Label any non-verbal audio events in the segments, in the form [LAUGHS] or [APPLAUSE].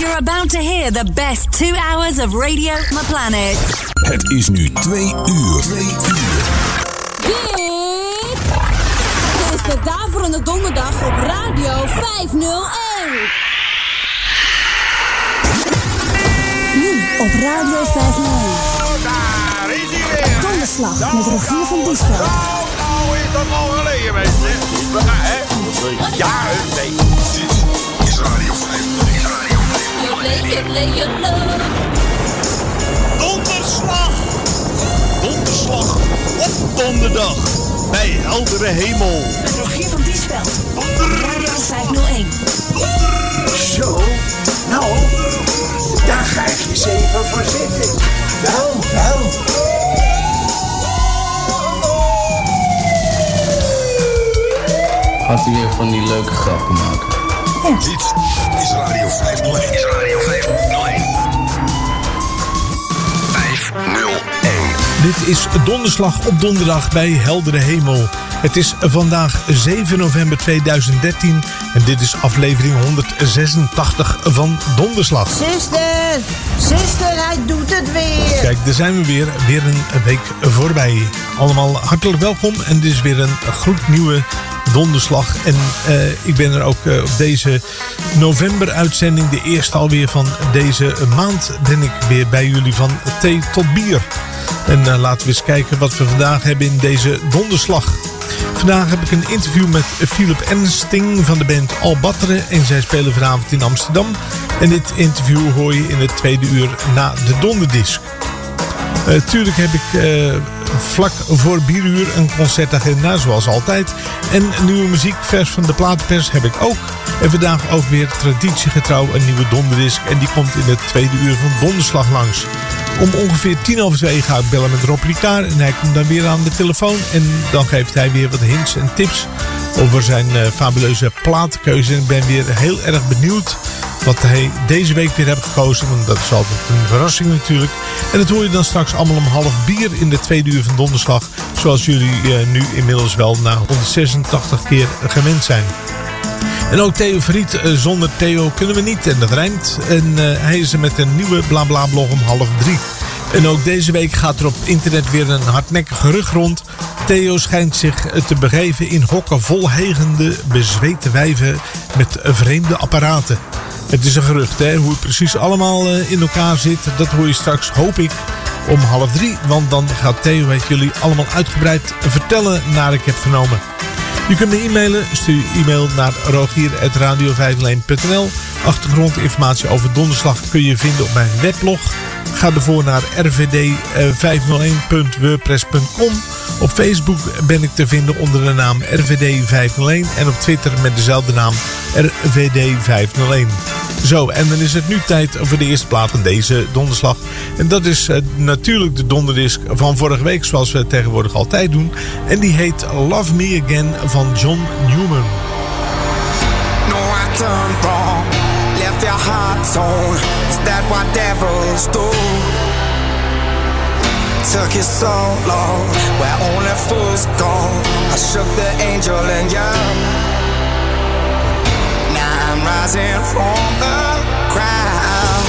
you're about to hear the best two hours of Radio My Planet. Het is nu twee uur. Twee uur. Dit is de Daverende Donderdag op Radio 501. Nu op Radio 501. Daar is hij weer. Donderslag met Rogier van Diesveld. Nou, is dat al geleden, mensen. We gaan, hè? Ja, week. Dit is Radio 501. Donderslag! Donderslag op donderdag bij heldere hemel. Met Rogier van Diesveld. Radio 501. Zo, nou, daar ga ik eens even voor zitten. Wel, wel. Gaat hij weer van die leuke grappen maken? Dit is Radio 501. Is Radio 501. 501. Dit is Donderslag op donderdag bij Heldere Hemel. Het is vandaag 7 november 2013 en dit is aflevering 186 van Donderslag. Zuster, zuster, hij doet het weer. Kijk, daar zijn we weer. Weer een week voorbij. Allemaal hartelijk welkom en dit is weer een gloednieuwe donderslag. En eh, ik ben er ook eh, op deze november-uitzending, de eerste alweer van deze maand, ben ik weer bij jullie van thee tot bier. En eh, laten we eens kijken wat we vandaag hebben in deze donderslag. Vandaag heb ik een interview met Philip Ernsting van de band Albattere. En zij spelen vanavond in Amsterdam. En dit interview hoor je in het tweede uur na de donderdisc. Tuurlijk heb ik vlak voor bieruur een concertagenda, zoals altijd. En nieuwe muziek, vers van de platenpers, heb ik ook. En vandaag ook weer traditiegetrouw een nieuwe donderdisc. En die komt in het tweede uur van Donderslag langs. Om ongeveer tien over twee ga ik bellen met Rob Ricard. En hij komt dan weer aan de telefoon. En dan geeft hij weer wat hints en tips over zijn uh, fabuleuze plaatkeuze. En ik ben weer heel erg benieuwd wat hij deze week weer heeft gekozen. Want dat is altijd een verrassing natuurlijk. En dat hoor je dan straks allemaal om half bier in de tweede uur van donderslag. Zoals jullie uh, nu inmiddels wel na 186 keer gewend zijn. En ook Theo Verriet, uh, zonder Theo kunnen we niet. En dat rijmt. En uh, hij is er met een nieuwe blabla blog om half drie. En ook deze week gaat er op internet weer een hardnekkig gerucht rond. Theo schijnt zich te begeven in hokken vol hegende, bezweten wijven met vreemde apparaten. Het is een gerucht, hè? hoe het precies allemaal uh, in elkaar zit. Dat hoor je straks, hoop ik, om half drie. Want dan gaat Theo het jullie allemaal uitgebreid vertellen naar ik heb vernomen. Je kunt me e-mailen. Stuur je e-mail naar rogier.radio501.nl Achtergrondinformatie over donderslag kun je vinden op mijn weblog. Ga ervoor naar rvd501.wordpress.com Op Facebook ben ik te vinden onder de naam RVD501 en op Twitter met dezelfde naam RVD501. Zo, en dan is het nu tijd voor de eerste plaat van deze donderslag. En dat is uh, natuurlijk de donderdisc van vorige week, zoals we tegenwoordig altijd doen. En die heet Love Me Again van John Newman. Done wrong. Left your heart torn. Is that what devils do? Took you so long, where only fools go. I shook the angel in you. Now I'm rising from the ground,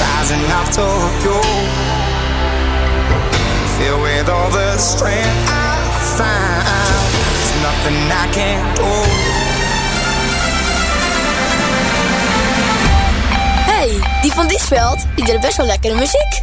rising up to you. Filled with all the strength I found, there's nothing I can't do. Die van Diesveld, die deed best wel lekkere muziek.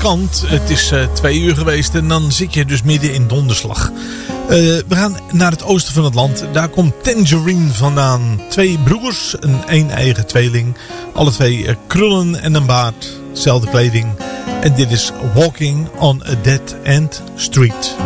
Het is uh, twee uur geweest en dan zit je dus midden in donderslag. Uh, we gaan naar het oosten van het land. Daar komt Tangerine vandaan. Twee broers, een een eigen tweeling. Alle twee uh, krullen en een baard. Zelfde kleding. En dit is Walking on a Dead End Street.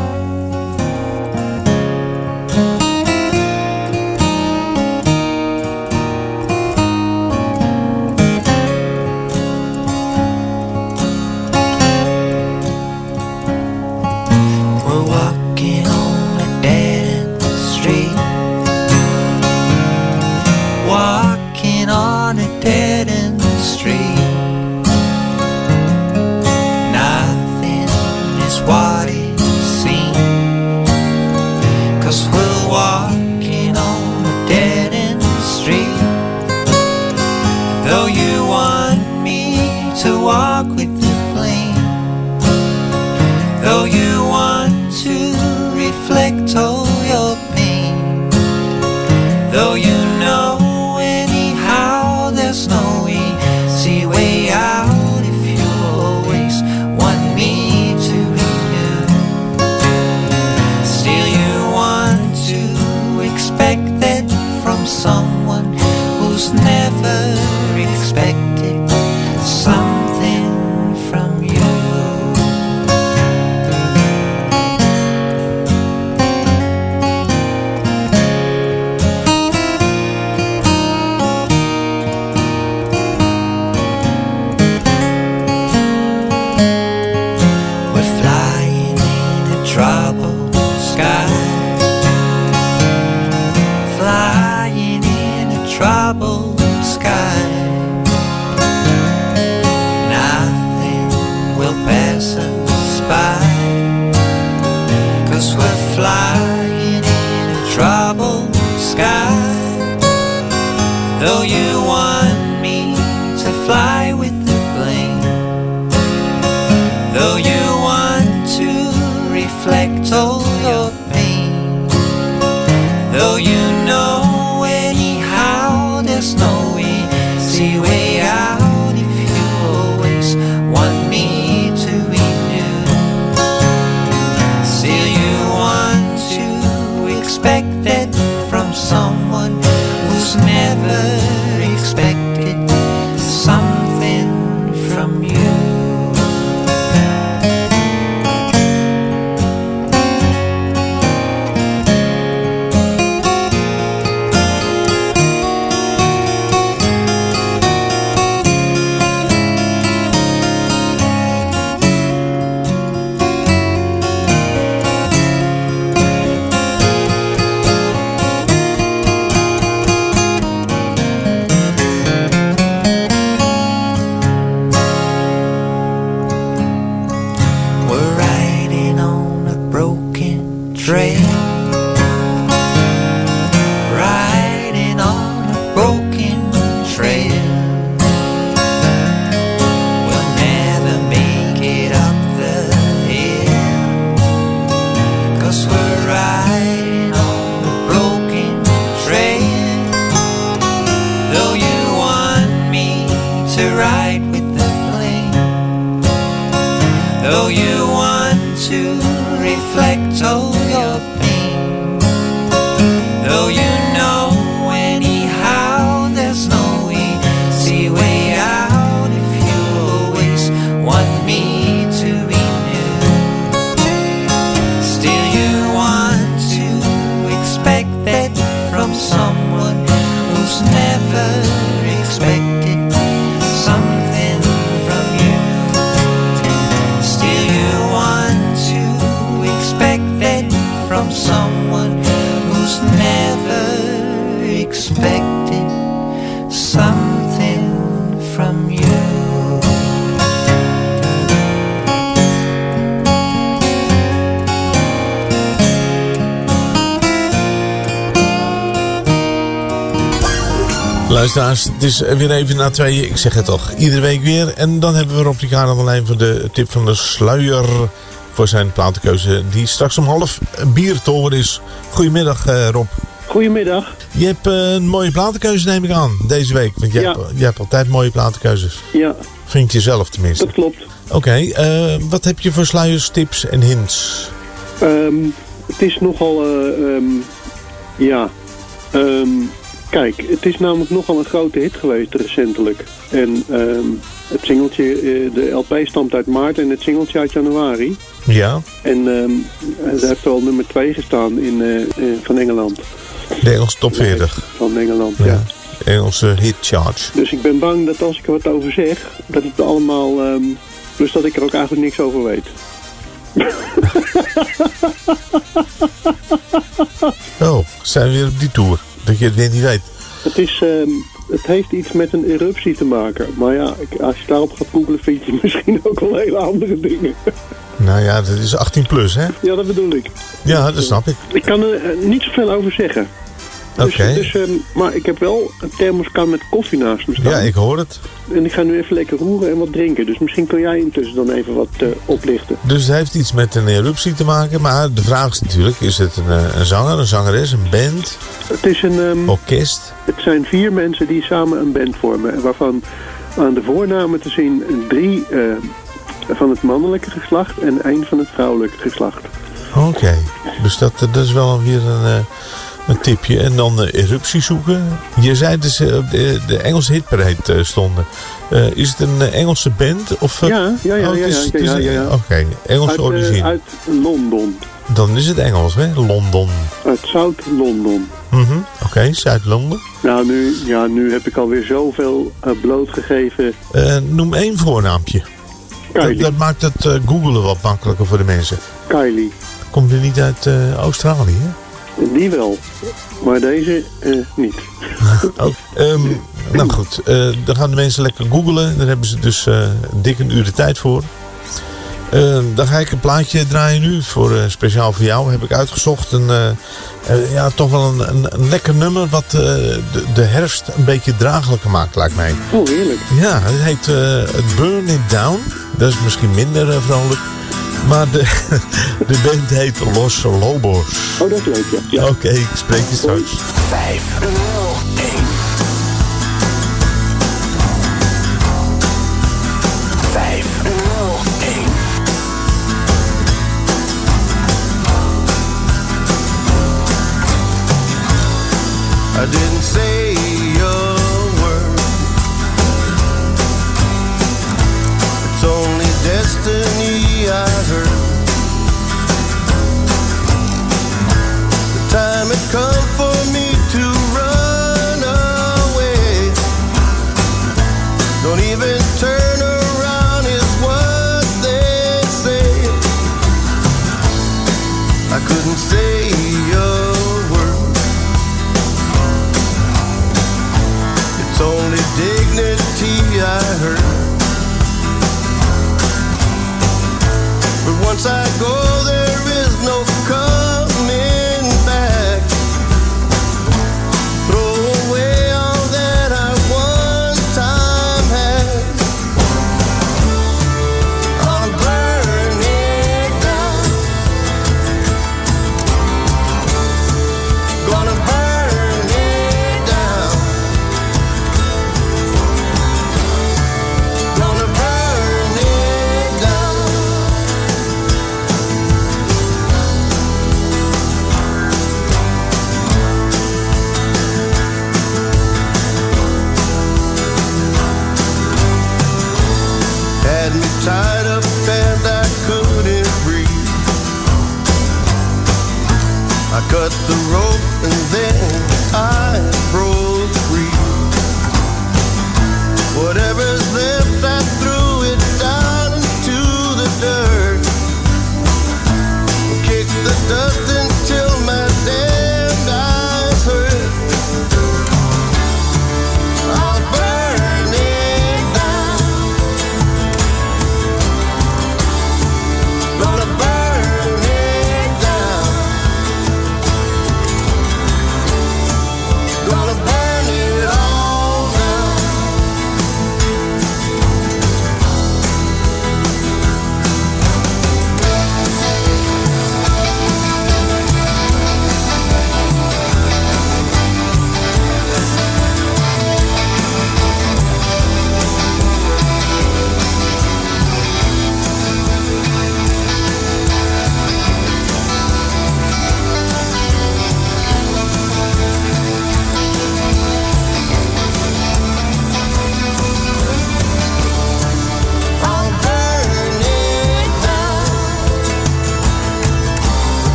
Luisteraars, het is weer even na twee. Ik zeg het toch, iedere week weer. En dan hebben we Rob Ricard aan de lijn voor de tip van de sluier. Voor zijn platenkeuze die straks om half bier te horen is. Goedemiddag uh, Rob. Goedemiddag. Je hebt eh, een mooie platenkeuze, neem ik aan, deze week. Want je, Ja. hebt, je hebt altijd mooie platenkeuzes. Ja, Vind je zelf tenminste. dat klopt. Oké, eh, wat heb je voor sluiers, tips en hints? Ehm, het is nogal, eh, ehm, ja, Ehm, kijk, het is namelijk nogal een grote hit geweest recentelijk. En ehm, het singeltje, eh, de LP stamt uit maart en het singeltje uit januari. Ja, En ehm hij heeft wel nummer 2 gestaan in, eh, eh, van Engeland. de Engelse top 40. Van Engeland, ja. Ja. Engelse hit charge. Dus ik ben bang dat als ik er wat over zeg, dat het allemaal... ehm, dus dat ik er ook eigenlijk niks over weet. [LAUGHS] Oh, zijn we weer op die tour? Dat je het weer niet weet. Het, is, ehm, het heeft iets met een eruptie te maken. Maar ja, als je daarop gaat googlen, vind je [LAUGHS] misschien ook wel hele andere dingen. Nou ja, dat is 18 plus, hè? Ja, dat bedoel ik. Ja, dat snap ik. Ik kan er eh, niet zoveel over zeggen. Dus, Oké. dus, maar ik heb wel een thermoskan met koffie naast me staan. Ja, ik hoor het. En ik ga nu even lekker roeren en wat drinken. Dus misschien kun jij intussen dan even wat eh, oplichten. Dus het heeft iets met een eruptie te maken. Maar de vraag is natuurlijk, is het een, eh, een zanger, een zangeres, een band, Het, is een, ehm, orkest? het zijn vier mensen die samen een band vormen. en Waarvan aan de voornamen te zien drie eh, van het mannelijke geslacht en één van het vrouwelijke geslacht. Oké, dus dat, dat is wel weer een, een tipje. En dan eh, eruptie zoeken. Je zei dus eh, op de, de Engelse hitparade eh, stonden. Eh, is het een Engelse band? Of, Ja, ja, ja, oh, ja, ja, ja, een- ja, ja. Oké, Engelse uit, origine. uit Londen. Dan is het Engels, hè? Londen. Uit Zuid-Londen. Mhm, Oké, Zuid-Londen. Nou, nu, ja, nu heb ik alweer zoveel blootgegeven. Noem één voornaampje. Dat, Kylie. dat maakt het googelen wat makkelijker voor de mensen. Kylie. Komt u niet uit Australië? hè? Die wel. Maar deze eh, niet. [LAUGHS] Oh, ehm, nou goed, eh, dan gaan de mensen lekker googlen. Daar hebben ze dus eh dik een uur de tijd voor. Ehm, dan ga ik een plaatje draaien nu. Voor, speciaal voor jou heb ik uitgezocht. Een, ja, toch wel een, een, een lekker nummer wat de, de herfst een beetje draaglijker maakt, lijkt mij. Oh, heerlijk. Ja, het heet Burn It Down. Dat is misschien minder vrolijk. Maar de, [LAUGHS] de band heet Los Lobos. Oh, dat is leuk, ja. ja. Oké, ik spreek je straks. 501. 501. I didn't say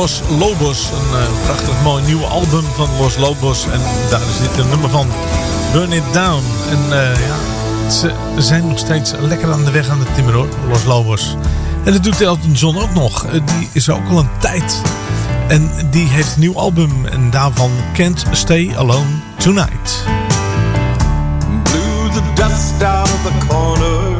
Los Lobos. Een eh, prachtig mooi nieuw album van Los Lobos. En daar is dit een nummer van. Burn It Down. En eh, ja, ze zijn nog steeds lekker aan de weg aan de timmer hoor, Los Lobos. En dat doet Elton John ook nog. Eh, die is ook al een tijd. En die heeft een nieuw album. En daarvan Can't Stay Alone Tonight. blew the dust out of the corners,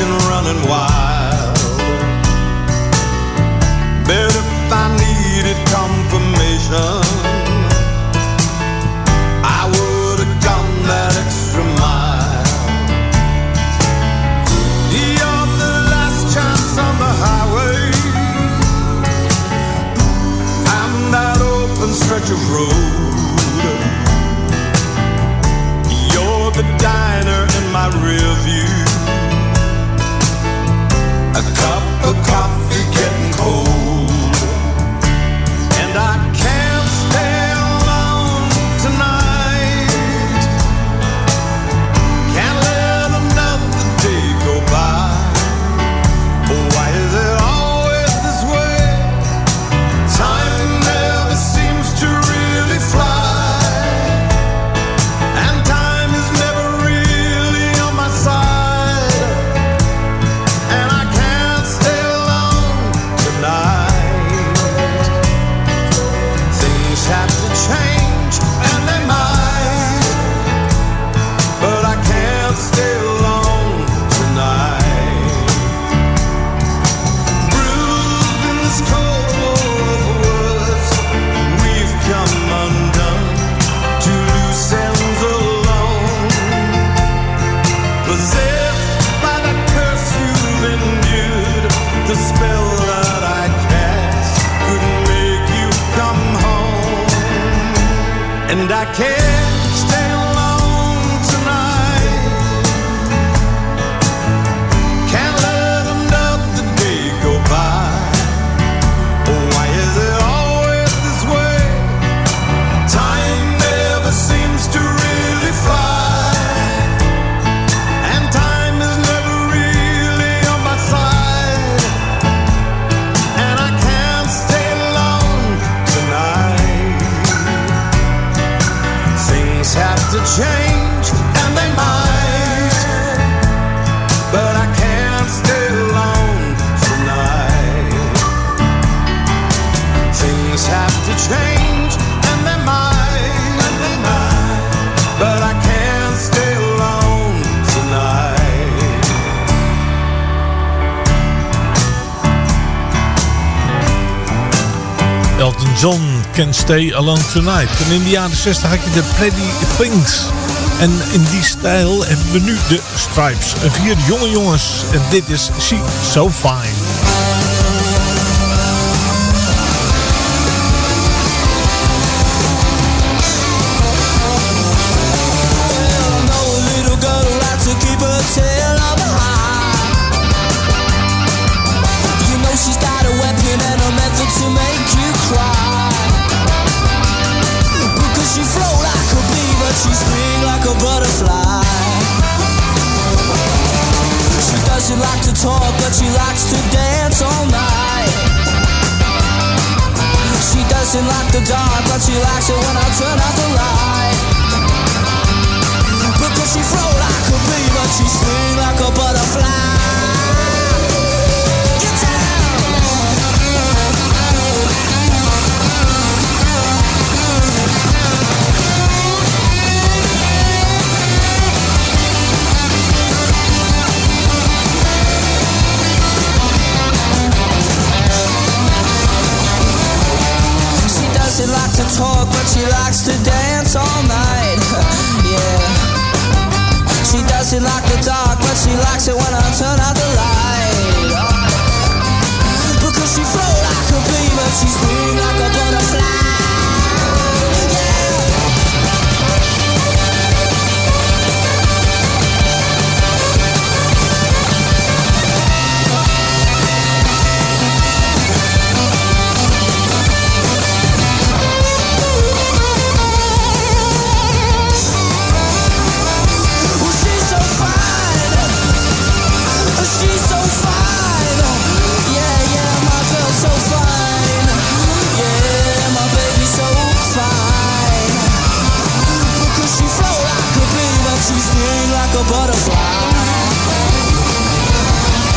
Imagination running wild. Bet if I needed confirmation, I would have gone that extra mile. You're the last chance on the highway. I'm that open stretch of road. You're the diner in my rear view. A cup Stay Alone Tonight. In de jaren 60 had je de Pretty Things. En in die stijl hebben we nu de Stripes. Vier jonge jongens. En dit is She So Fine.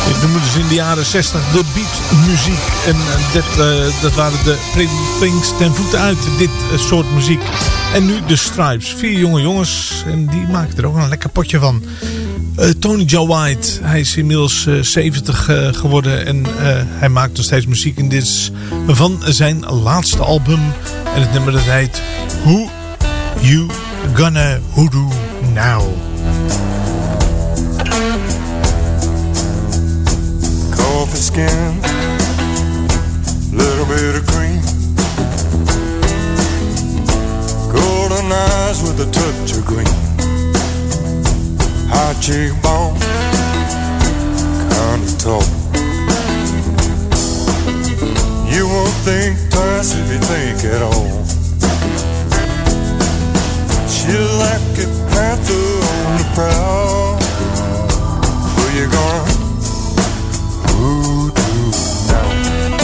Dit noemen dus in de jaren 60 de beatmuziek. En eh, dit, eh, dat waren de Pretty Things ten voeten uit dit eh, soort muziek. En nu de Stripes. Vier jonge jongens. En die maken er ook een lekker potje van. Tony Joe White. Hij is inmiddels eh, 70 eh, geworden. En hij maakt nog steeds muziek. En dit is van zijn laatste album. En het nummer dat heet Who You Gonna Hoodoo Now. Coffee skin, little bit of cream, golden eyes with a touch of green, high cheekbone, kind of tall. You won't think twice if you think at all. She like a panther on the prowl. Who you gonna voodoo now?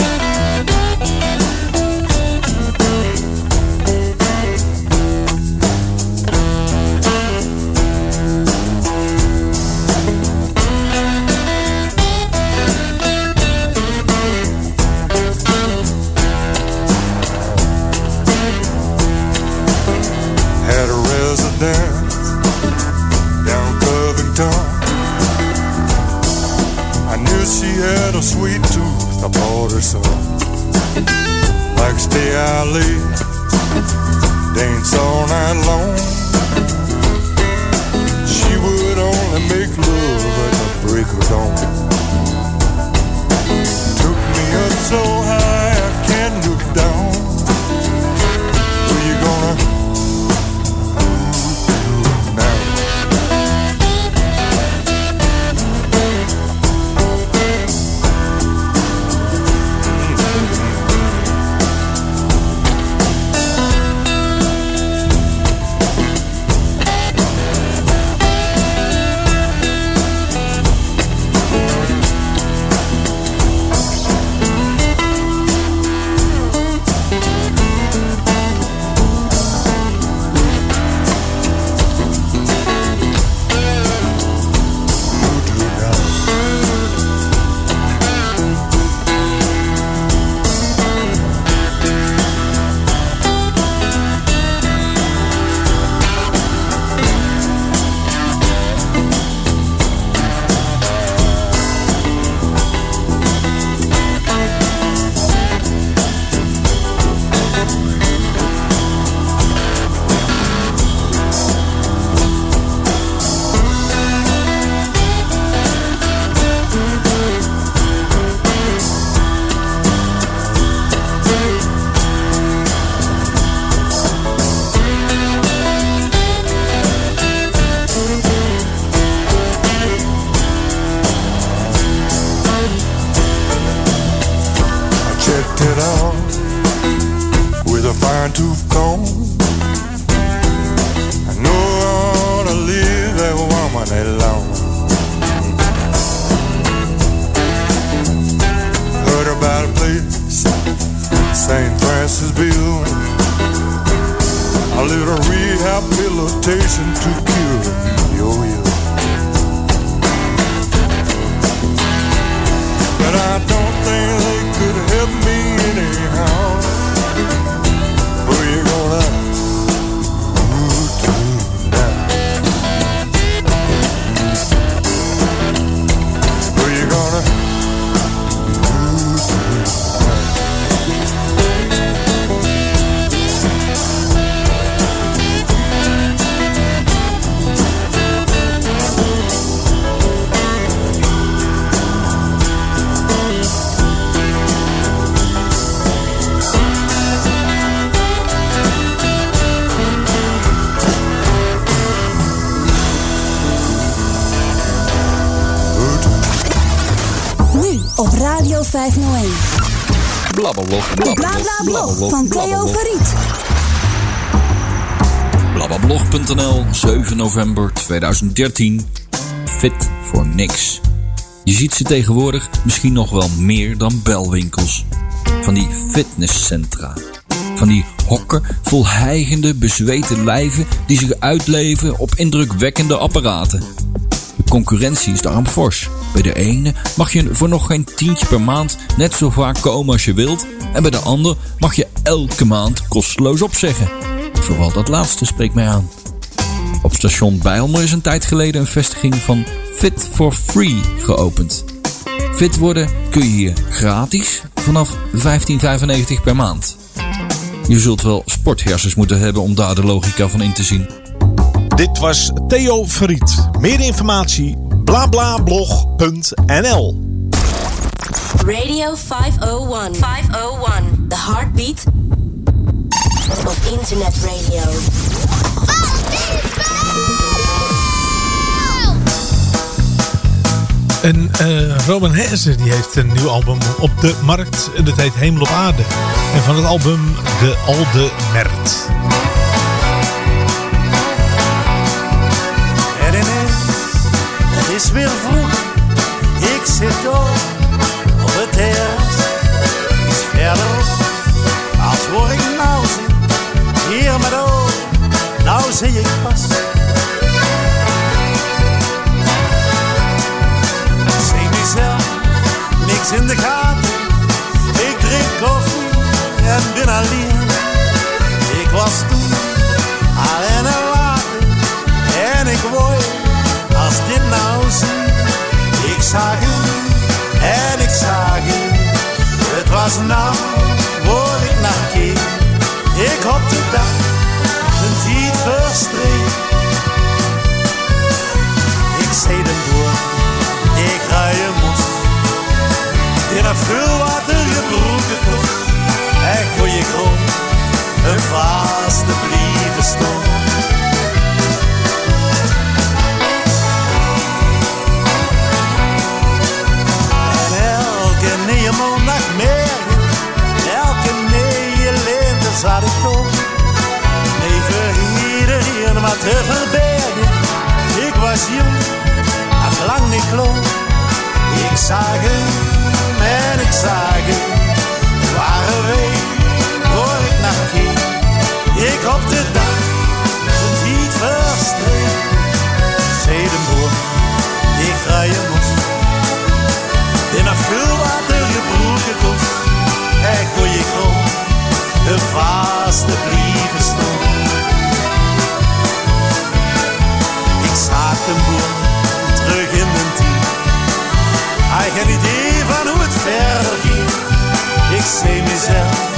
A sweet tooth. I bought her some. Like stay out late, dance all night long. She would only make love at the break of dawn. Took me up so high A little rehabilitation to cure your ill. Blablablog, De Bla Bla Blog van Theo Verriet. Blablablog.nl, 7 november 2013. Fit voor niks. Je ziet ze tegenwoordig misschien nog wel meer dan belwinkels. Van die fitnesscentra. Van die hokken vol hijgende, bezweten lijven die zich uitleven op indrukwekkende apparaten. De concurrentie is daarom fors. Bij de ene mag je voor nog geen tientje per maand net zo vaak komen als je wilt. En bij de ander mag je elke maand kosteloos opzeggen. Vooral dat laatste spreekt mij aan. Op station Bijlmer is een tijd geleden een vestiging van Fit for Free geopend. Fit worden kun je hier gratis vanaf 15,95 per maand. Je zult wel sporthersens moeten hebben om daar de logica van in te zien. Dit was Theo Verriet. Meer informatie blablablog.nl Radio 501. 501. The heartbeat of internet radio. En eh, Robin Hesse die heeft een nieuw album op de markt. En dat heet Hemel op Aarde. En van het album De Alde Mert. Zie ik pas. Zie mezelf, niks in de gaten. Ik drink koffie en ben alleen. Ik was toen alleen en water. En ik word als dit nou zie. Ik zag hem en ik zag hem. Het was nou waar ik naar keek. Ik op de dag een tijd Ik zei de boer, ik ga je moest. In een veel water je broeken kost. En goeie grond, een vaste blieven stond. Elke nieuwe maandagmorgen, elke nieuwe lente zat ik toch. Even iedereen wat te verbergen. Ik was jong, had lang niet klonk. Ik zag hem en ik zag hem. Zei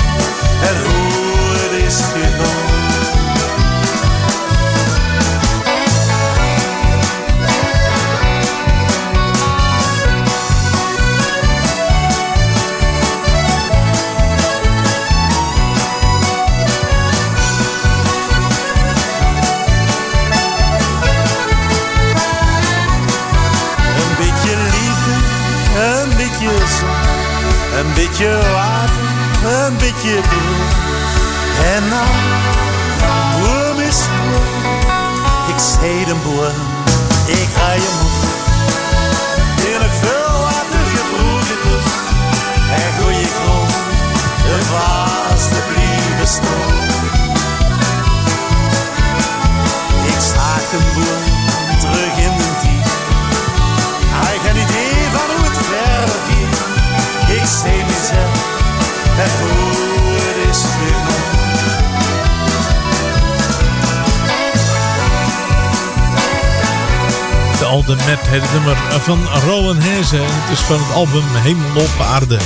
Het nummer van Rowan Hezen. En het is van het album Hemel op aarde.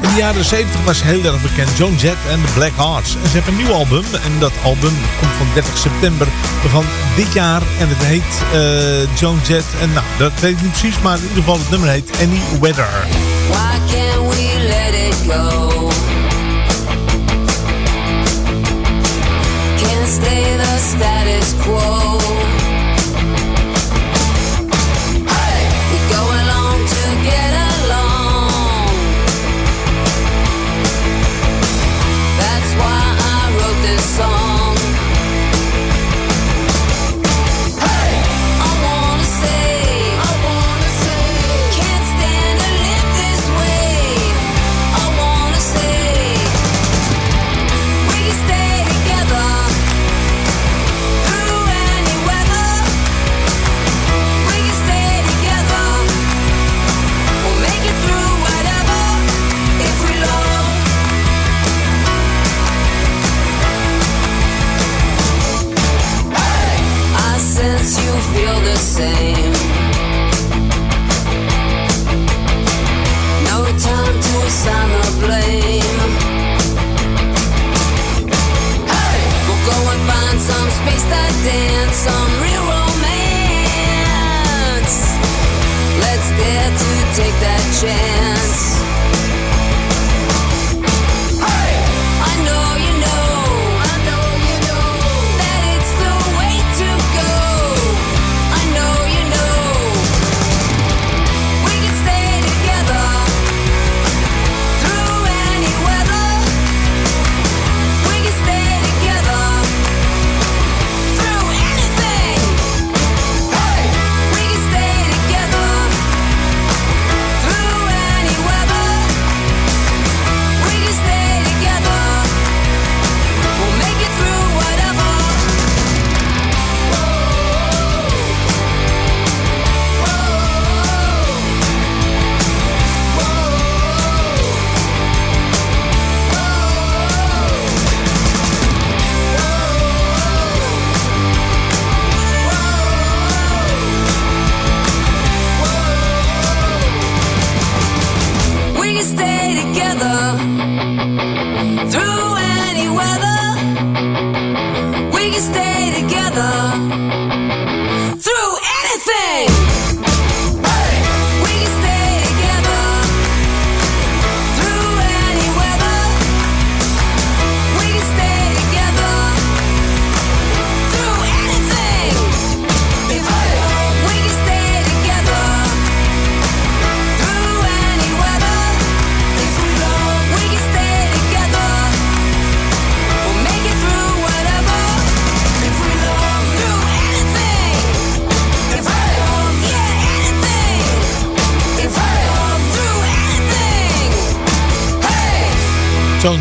In de jaren 70 was heel erg bekend Joan Jett en de Black Hearts. En ze hebben een nieuw album. En dat album komt van 30 september van dit jaar. En het heet uh, Joan Jett. En nou, dat weet ik niet precies. Maar in ieder geval het nummer heet Any Weather.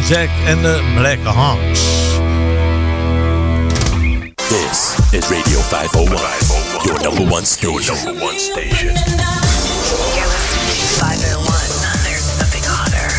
Jack en de Black Hearts. This is Radio 501, your number one station. Your number one station. You're listening to 501. There's nothing hotter.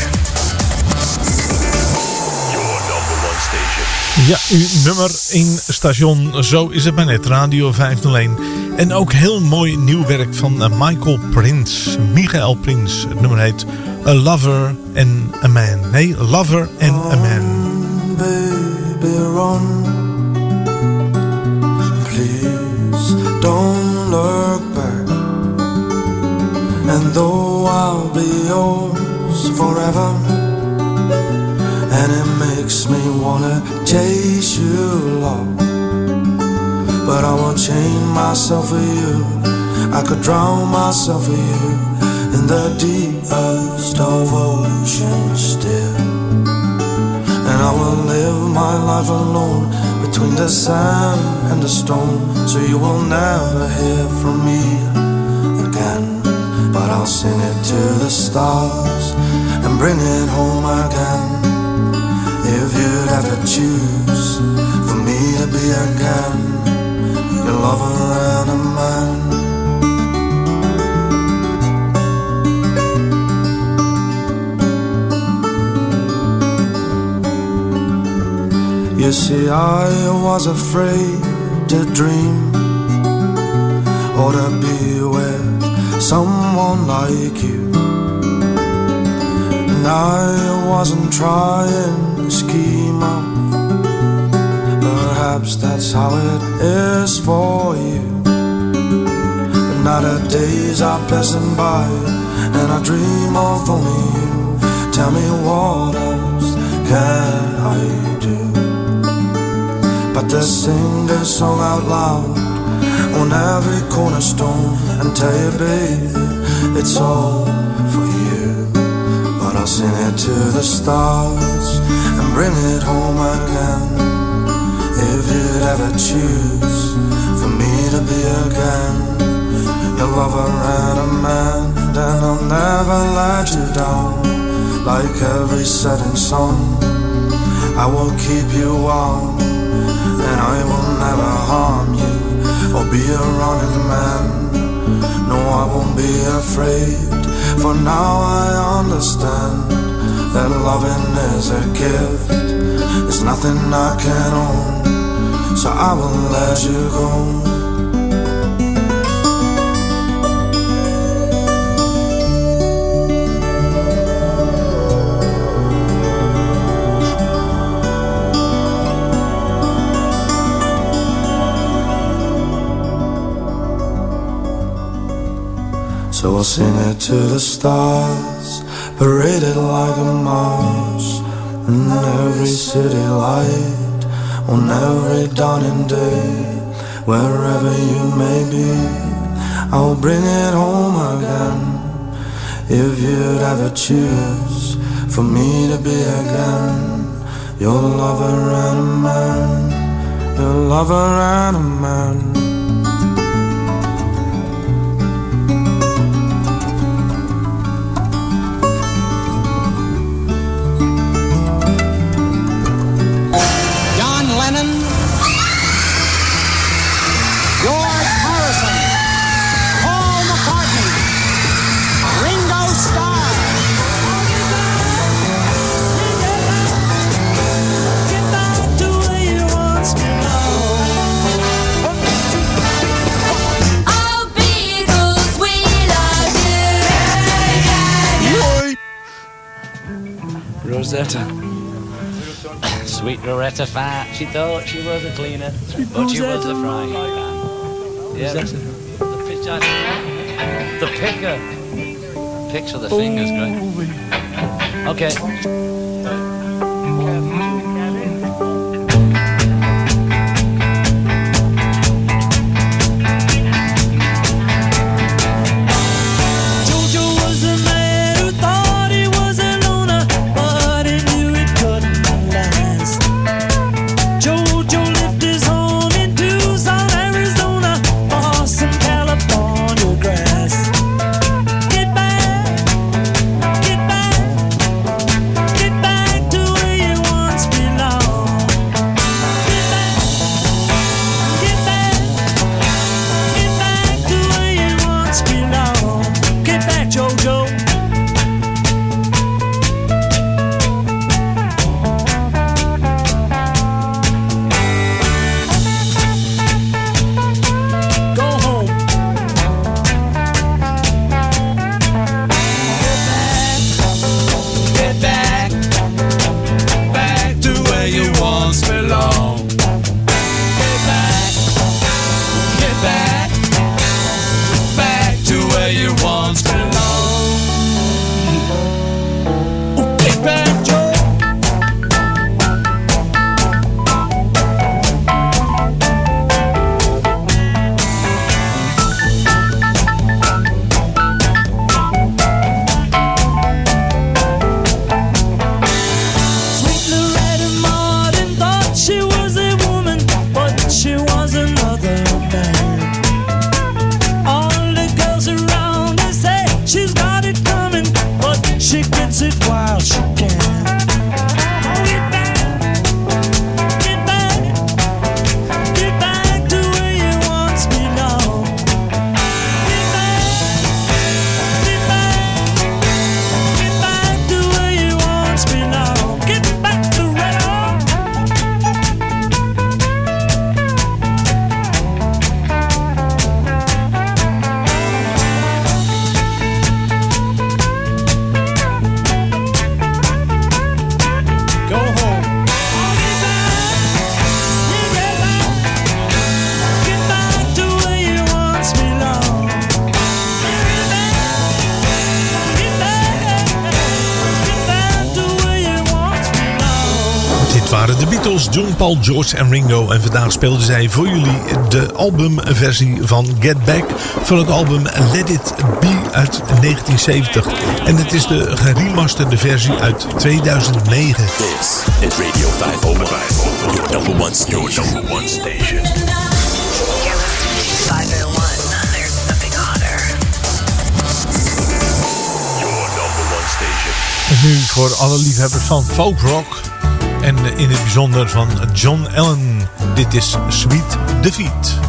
Your number one station. Ja, uw nummer 1 station. Zo is het maar net. Radio 501. En ook heel mooi nieuw werk van eh, Michael Prins. Michael Prins. Het nummer heet A Lover and a Man. Nee, Lover and a Man. baby, run. Please don't look back. And though I'll be yours forever, and it makes me wanna chase you, Lord. But I won't chain myself for you. I could drown myself for you in the deepest of oceans still. And I will live my life alone between the sand and the stone. So you will never hear from me again. But I'll sing it to the stars and bring it home again. If you'd ever choose for me to be again your lover and a You see, I was afraid to dream or to be with someone like you. And I wasn't trying to scheme up. Perhaps that's how it is for you. But now the days are passing by, and I dream of only you. Tell me what else can I? But to sing this song out loud on every cornerstone and tell you, baby, it's all for you. But I'll sing it to the stars and bring it home again. If you'd ever choose for me to be again your lover and a man, then I'll never let you down. Like every setting sun, I will keep you warm and I will never harm you or be a running man. No, I won't be afraid, for now I understand that loving is a gift. It's nothing I can own, so I will let you go. So I'll sing it to the stars, paraded like a march in every city light, on every dawning day, wherever you may be. I'll bring it home again if you'd ever choose for me to be again your lover and a man, your lover and a man. Loretta Fat. She thought she was a cleaner, but she was a frying pan. Yeah, the, the pitch. The picker. With the fingers, great. Okay. Paul, George en Ringo. En vandaag speelden zij voor jullie de albumversie van Get Back. Van het album Let It Be uit 1970. En het is de geremasterde versie uit 2009. This is Radio 501. Your number one station. Your number one station. Number one station. En nu voor alle liefhebbers van folk rock en in het bijzonder van John Allen. Dit is Sweet Defeat.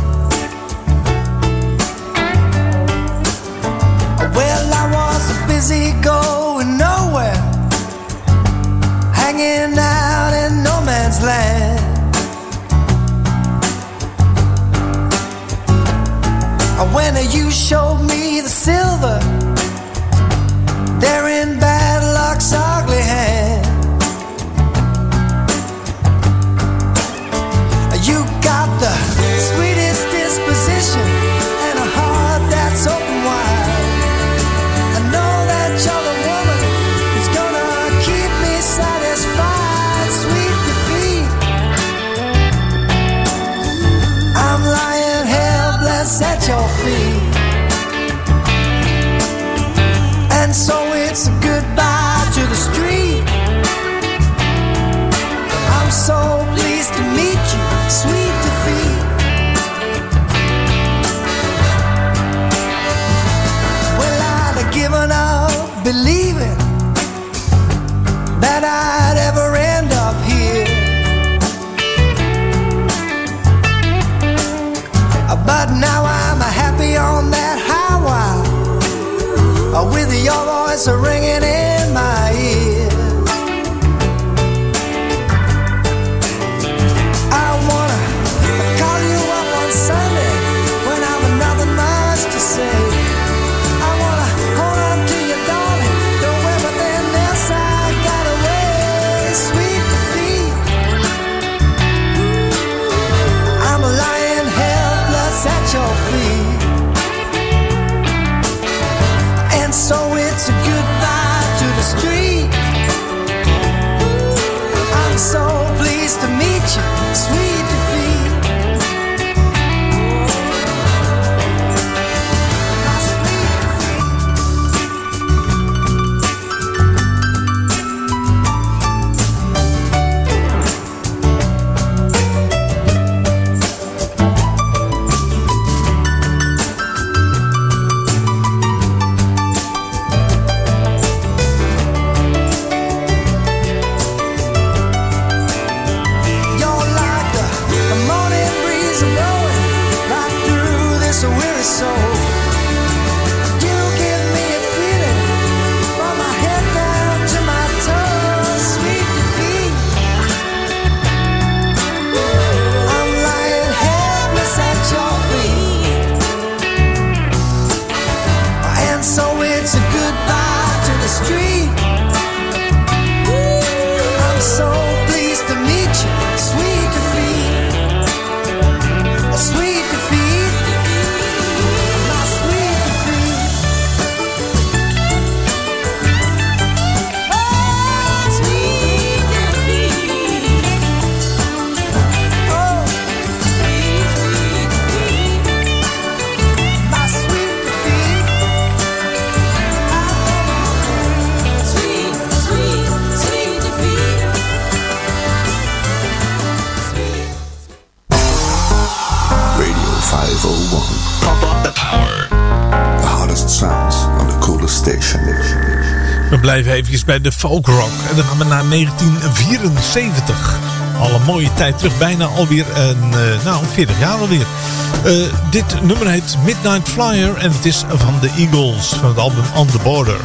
blijven even bij de folk rock. En dan gaan we naar 1974. Al een mooie tijd terug, bijna alweer een, eh, nou, 40 jaar alweer. Uh, dit nummer heet Midnight Flyer en het is van de Eagles van het album On The Border.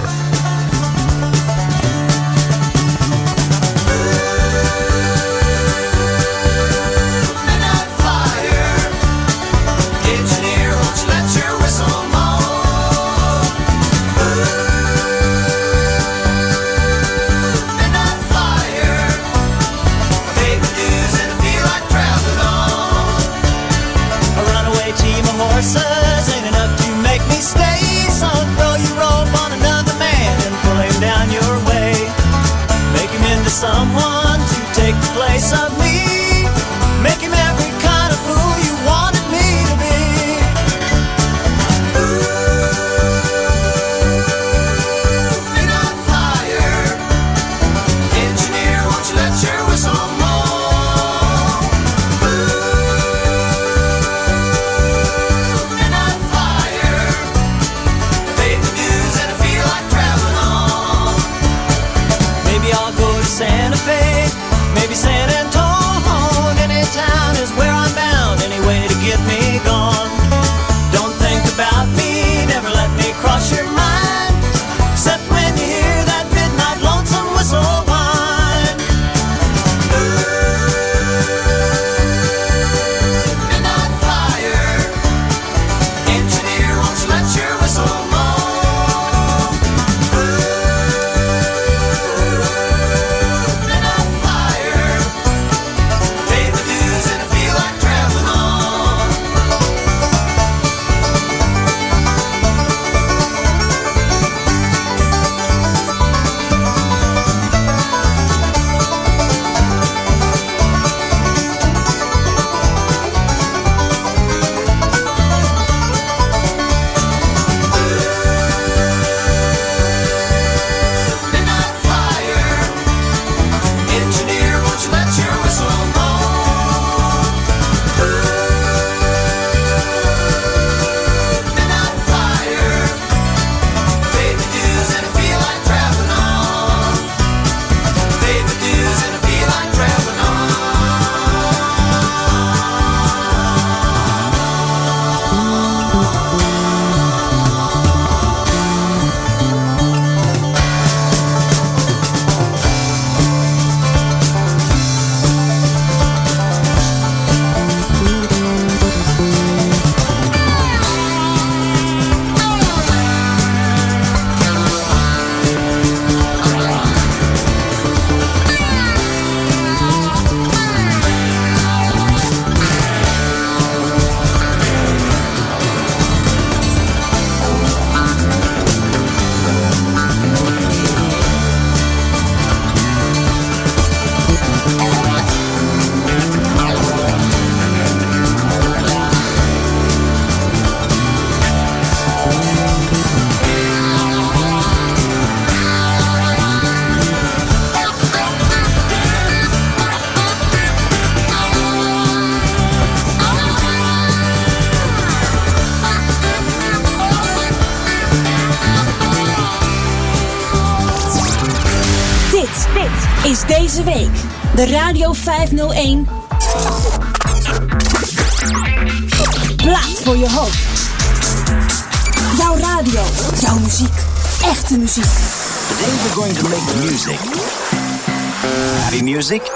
Music.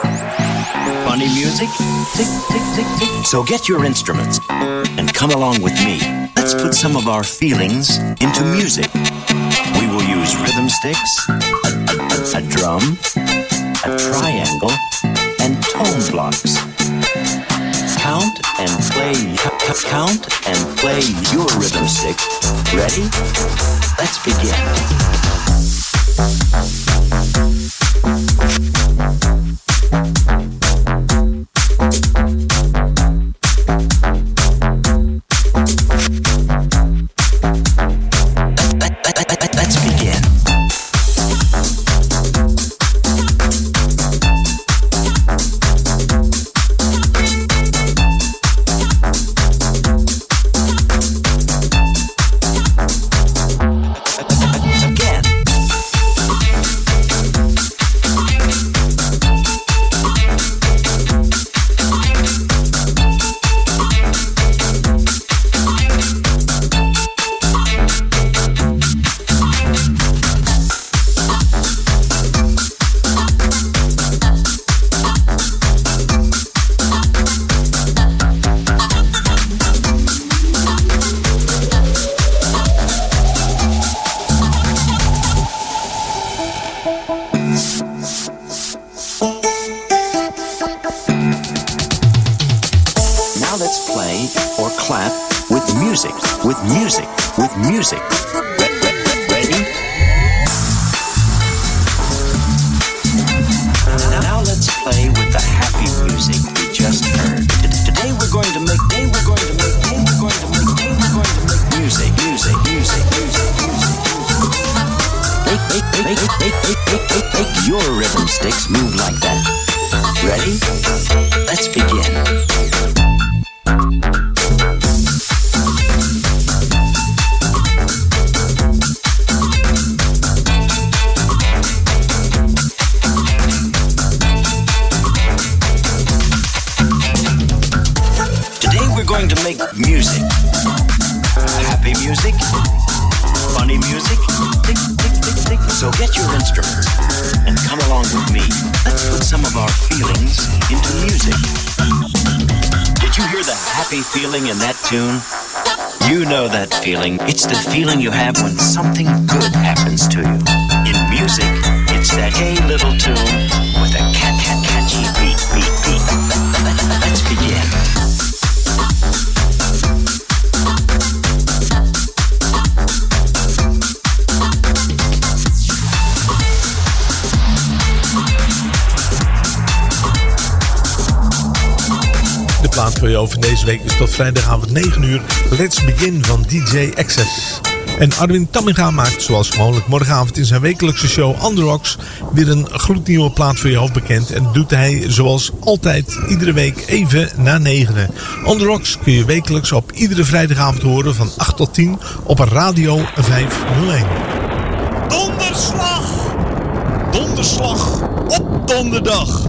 Funny music. Tick, tick, tick, tick. So get your instruments and come along with me. Let's put some of our feelings into music. We will use rhythm sticks, a, a, drum, a triangle, and tone blocks. Count and play, count and play your rhythm stick. Ready? Let's begin. Make, make, make, make, make, make, make, make your rhythm sticks move like that. Ready? Let's begin. Today we're going to make music. Happy music, funny music, so get your instruments and come along with me. Let's put some of our feelings into music. Did you hear the happy feeling in that tune? You know that feeling. It's the feeling you have when something good happens to you. In music, it's that gay little tune with a plaat voor je over deze week is tot vrijdagavond 9 uur. Let's Begin van DJ Access. En Arwin Tamminga maakt zoals gewoonlijk morgenavond in zijn wekelijkse show On The Rocks weer een gloednieuwe plaat voor je hoofd bekend. En doet hij zoals altijd iedere week even na negenen. On The Rocks kun je wekelijks op iedere vrijdagavond horen van 8 tot 10 op Radio 501. Donderslag! Donderslag op donderdag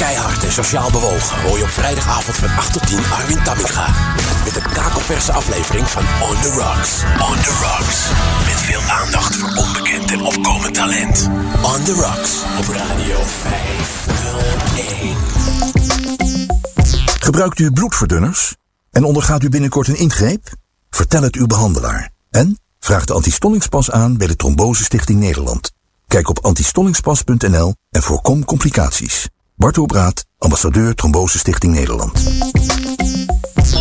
Keihard en sociaal bewogen hoor je op vrijdagavond van 8 tot 10 Arwin Tamminga. Met een kakelverse aflevering van On The Rocks. On The Rocks. Met veel aandacht voor onbekend en opkomend talent. On The Rocks op Radio 501. Gebruikt u bloedverdunners? En ondergaat u binnenkort een ingreep? Vertel het uw behandelaar. En vraag de antistollingspas aan bij de Trombose Stichting Nederland. Kijk op antistollingspas.nl en voorkom complicaties. Bart ambassadeur Trombose Stichting Nederland.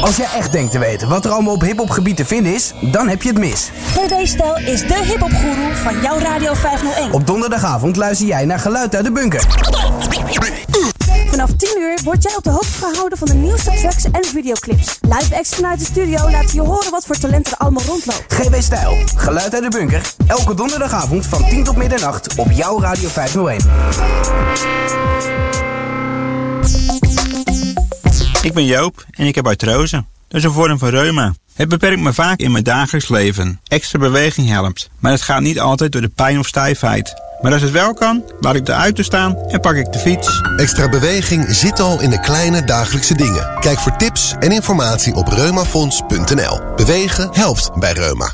Als jij echt denkt te weten wat er allemaal op hiphopgebied te vinden is, dan heb je het mis. GB Stel is de hiphopgoeroe van jouw Radio 501. Op donderdagavond luister jij naar Geluid uit de Bunker. Vanaf 10 uur word jij op de hoogte gehouden van de nieuwste tracks en videoclips. Live action vanuit de studio laten je horen wat voor talent er allemaal rondloopt. GB Stijl, geluid uit de bunker. Elke donderdagavond van 10 tot middernacht op jouw Radio 501. Ik ben Joop en ik heb artrose. Dat is een vorm van reuma. Het beperkt me vaak in mijn dagelijks leven. Extra beweging helpt, maar het gaat niet altijd door de pijn of stijfheid. Maar als het wel kan, laat ik de auto staan en pak ik de fiets. Extra beweging zit al in de kleine dagelijkse dingen. Kijk voor tips en informatie op reumafonds.nl. Bewegen helpt bij reuma.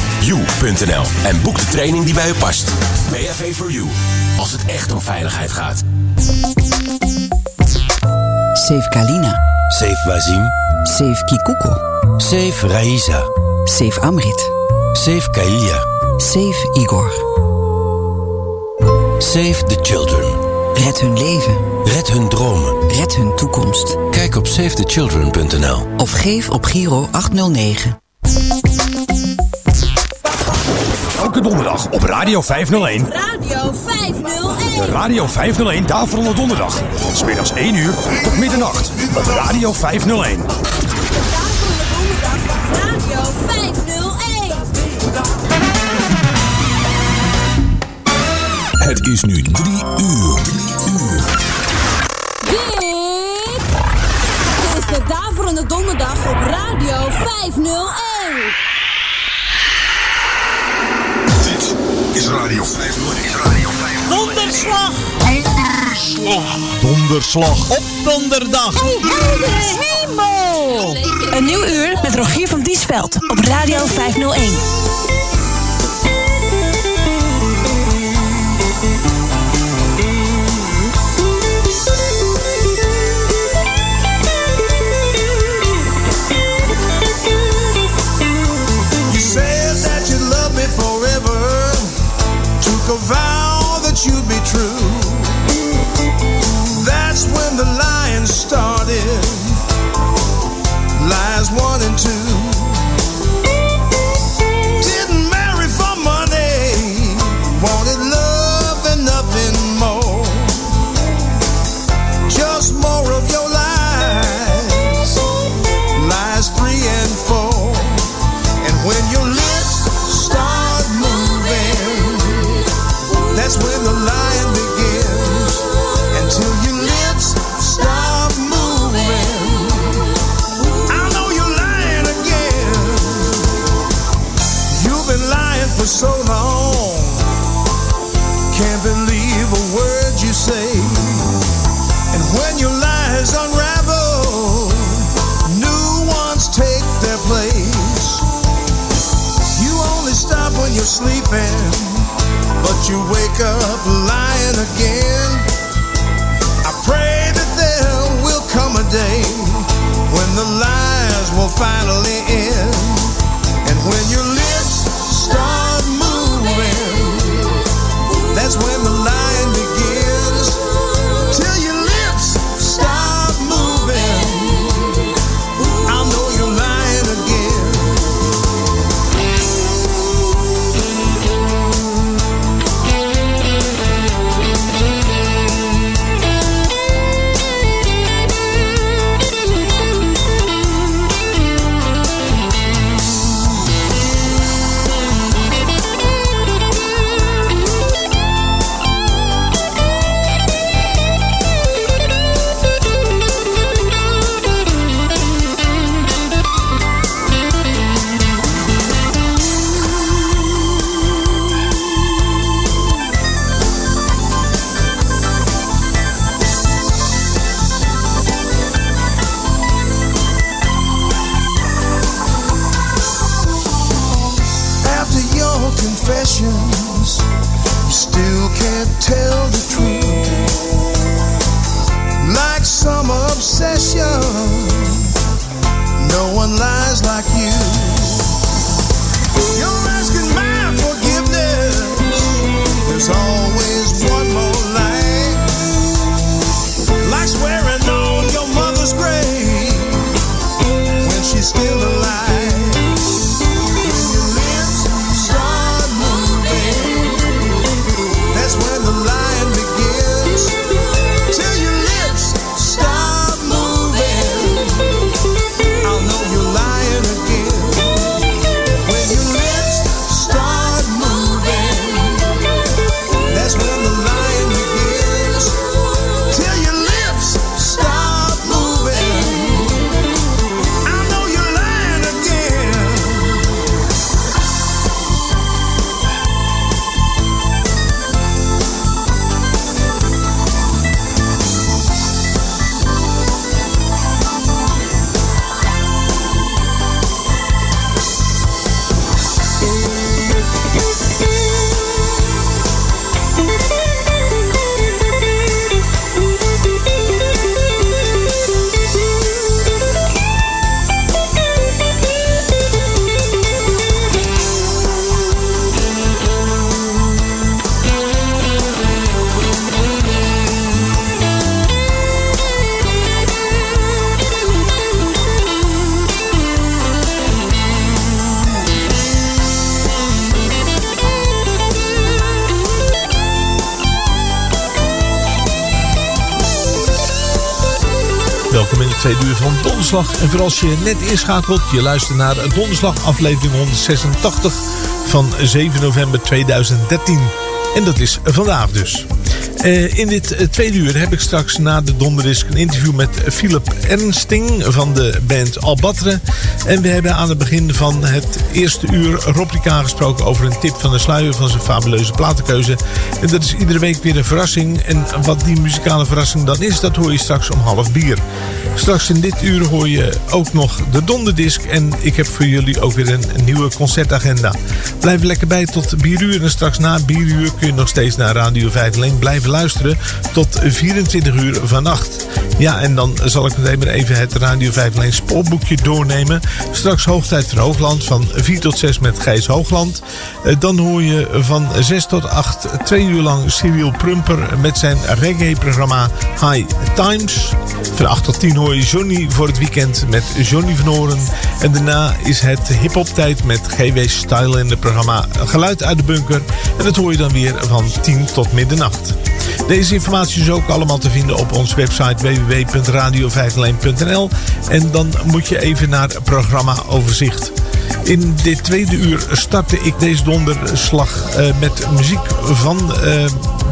www.bav-4-you.nl en boek de training die bij u past. BHV for You, als het echt om veiligheid gaat. Save Kalina. Save Wazim. Save Kikuko. Save Raisa. Save Amrit. Save Kailia. Save Igor. Save the children. Red hun leven. Red hun dromen. Red hun toekomst. Kijk op savethechildren.nl Of geef op Giro 809. Elke donderdag op Radio 501. Radio 501. De Radio 501 Daverende Donderdag. Van 's middags 1 uur tot middernacht op Radio 501. Radio 501. Het is nu 3 uur. Dit is de Daverende Donderdag op Radio 501. Is Radio 501. Is Radio 501. Donderslag! Donderslag! Donderslag op donderdag! hemel! Een nieuw uur met Rogier van Diesveld op Radio 501. Be true. That's when the lying started. Lies one and two. only. En voor als je net inschakelt, je luistert naar Donderslag aflevering 186 van 7 november 2013. En dat is vandaag dus. Eh, in dit eh, tweede uur heb ik straks na de donderdisc een interview met Philip Ernsting van de band Albatre. En we hebben aan het begin van het eerste uur Rob Rika gesproken over een tip van de sluier van zijn fabuleuze platenkeuze. En dat is iedere week weer een verrassing. En wat die muzikale verrassing dan is, dat hoor je straks om half bier. Straks in dit uur hoor je ook nog de donderdisc. En ik heb voor jullie ook weer een, nieuwe concertagenda. Blijf lekker bij tot bieruur. En straks na bieruur kun je nog steeds naar Radio 5 alleen blijven luisteren. Tot 24 uur vannacht. Ja, en dan zal ik meteen maar even het Radio 5 alleen spoorboekje doornemen. Straks Hoogtijd voor Hoogland van 4 tot 6 met Gijs Hoogland. Eh, Dan hoor je van 6 tot 8 twee uur lang Cyril Prumper met zijn reggae-programma High Times. Van 8 tot 10 hoor je Johnny voor het weekend met Johnny van Oren. En daarna is het hip-hop tijd met GW Style in het programma Geluid uit de Bunker. En dat hoor je dan weer van 10 tot middernacht. Deze informatie is ook allemaal te vinden op onze website www.radio501.nl. En dan moet je even naar het programma overzicht. In dit tweede uur startte ik deze donderslag eh, met muziek van eh,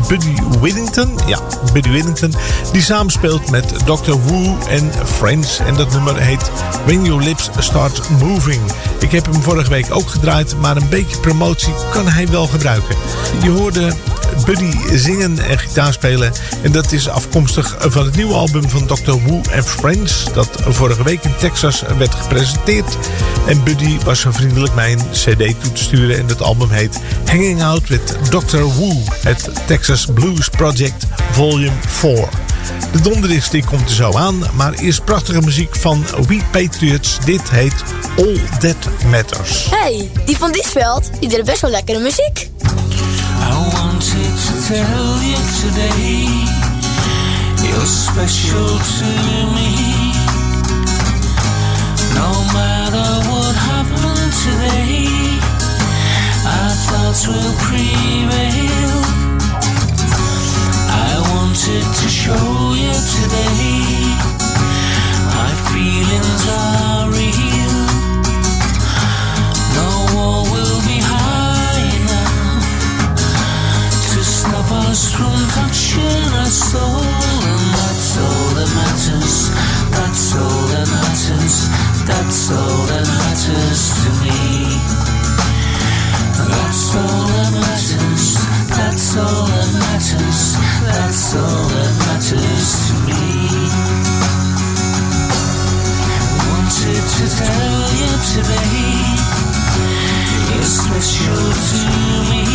Buddy Whittington. Ja, Buddy Whittington. Die samenspeelt met Dr. Wu en Friends. En dat nummer heet When Your Lips Start Moving. Ik heb hem vorige week ook gedraaid. Maar een beetje promotie kan hij wel gebruiken. Je hoorde Buddy zingen en gitaar spelen. En dat is afkomstig van het nieuwe album van Dr. Wu and Friends. Dat vorige week in Texas werd gepresenteerd. En Buddy was zo vriendelijk mij een cd toe te sturen. En dat album heet Hanging Out with Dr. Wu. Het Texas Blues Project Volume 4. De donderdisc die komt er zo aan. Maar eerst prachtige muziek van We Patriots. Dit heet All That Matters. Hey, die van Diesveld, die deed best wel lekkere muziek. I wanted to tell you today You're special to me. No matter what happened today Our thoughts will prevail. I wanted to show you today My feelings are us from touching our soul, and that's all that matters. That's all that matters. That's all that matters to me. That's all that matters. That's all that matters. That's all that matters to me. Wanted to tell you today, you're special to me.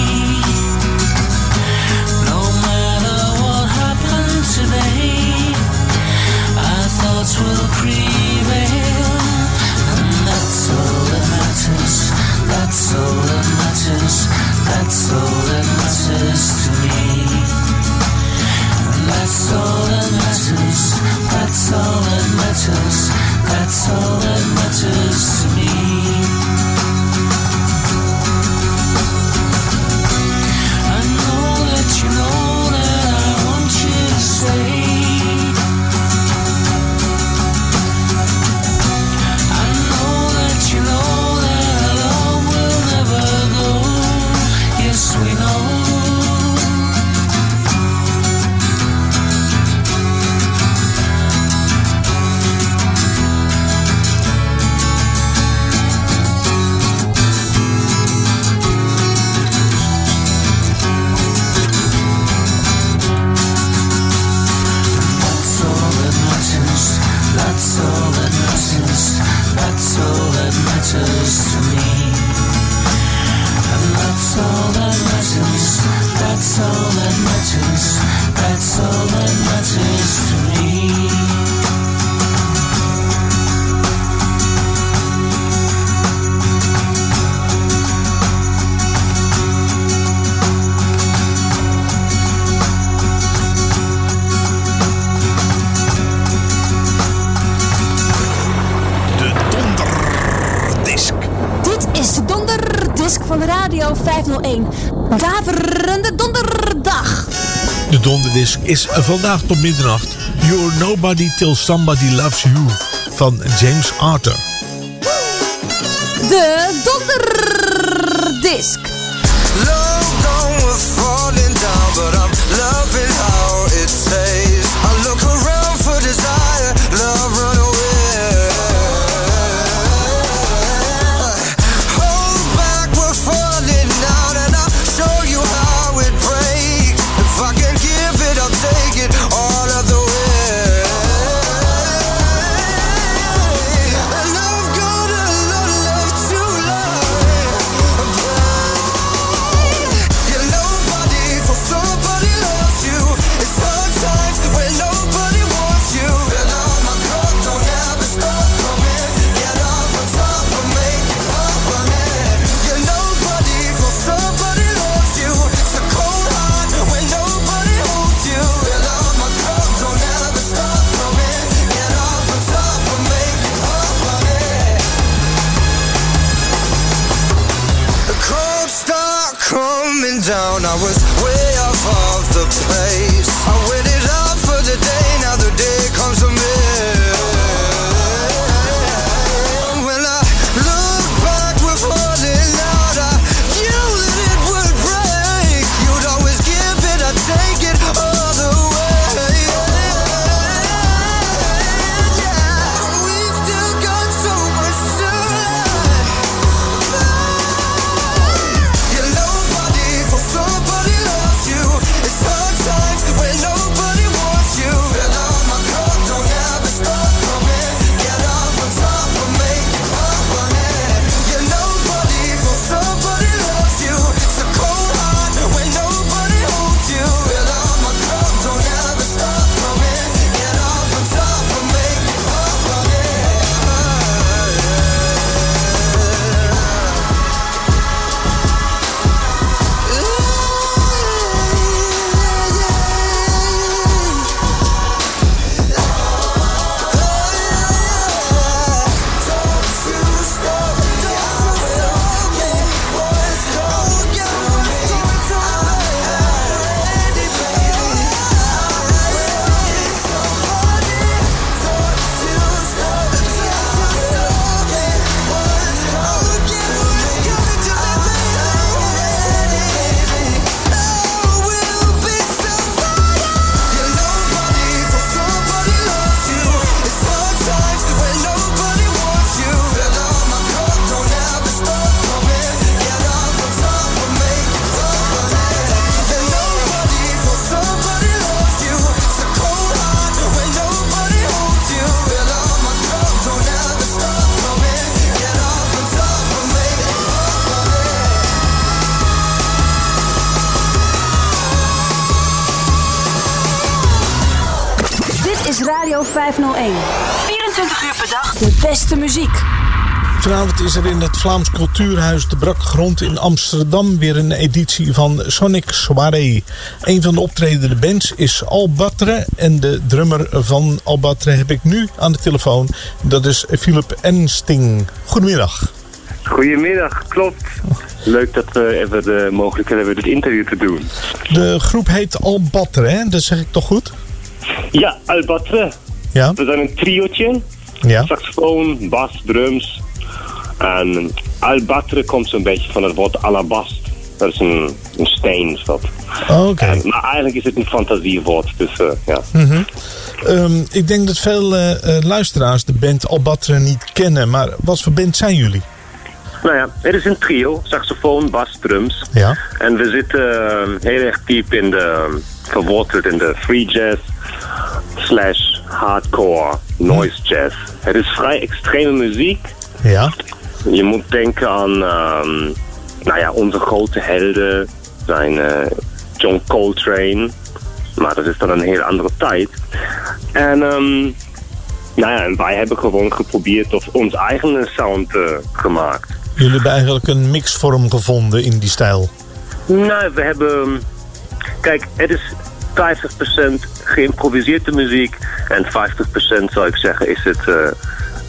Is vandaag tot middernacht. You're Nobody Till Somebody Loves You van James Arthur. De donderdisc. Is er in het Vlaams Cultuurhuis De Brakke Grond in Amsterdam weer een editie van Sonic Soiree. Een van de optredende bands is Albatre en de drummer van Albatre heb ik nu aan de telefoon. Dat is Philip Ensting. Goedemiddag. Goedemiddag, klopt. Leuk dat we even de mogelijkheid hebben dit interview te doen. De groep heet Albatre, hè? Dat zeg ik toch goed? Ja, Albatre. Ja. We zijn een triootje. Ja. Saxofoon, bas, drums. En Albatre komt zo'n beetje van het woord alabast. Dat is een, een steen, dat. Oké. En- Maar eigenlijk is het een fantasiewoord, dus eh, ja. Mhm. Ehm, ik denk dat veel eh, eh, luisteraars de band Albatre niet kennen. Maar wat voor band zijn jullie? Nou ja, het is een trio. Saxofoon, bas, drums. Ja. En we zitten eh, heel erg diep in de... verworteld in de free jazz slash hardcore noise jazz. Het is vrij extreme muziek. Ja. Je moet denken aan ehm, nou ja, onze grote helden. Zijn eh, John Coltrane, Maar dat is dan een heel andere tijd. En, ehm, nou ja, en wij hebben gewoon geprobeerd of ons eigen sound eh, gemaakt. Jullie hebben eigenlijk een mixvorm gevonden in die stijl. Nou, we hebben... Kijk, het is 50% geïmproviseerde muziek en 50% zou ik zeggen is het uh,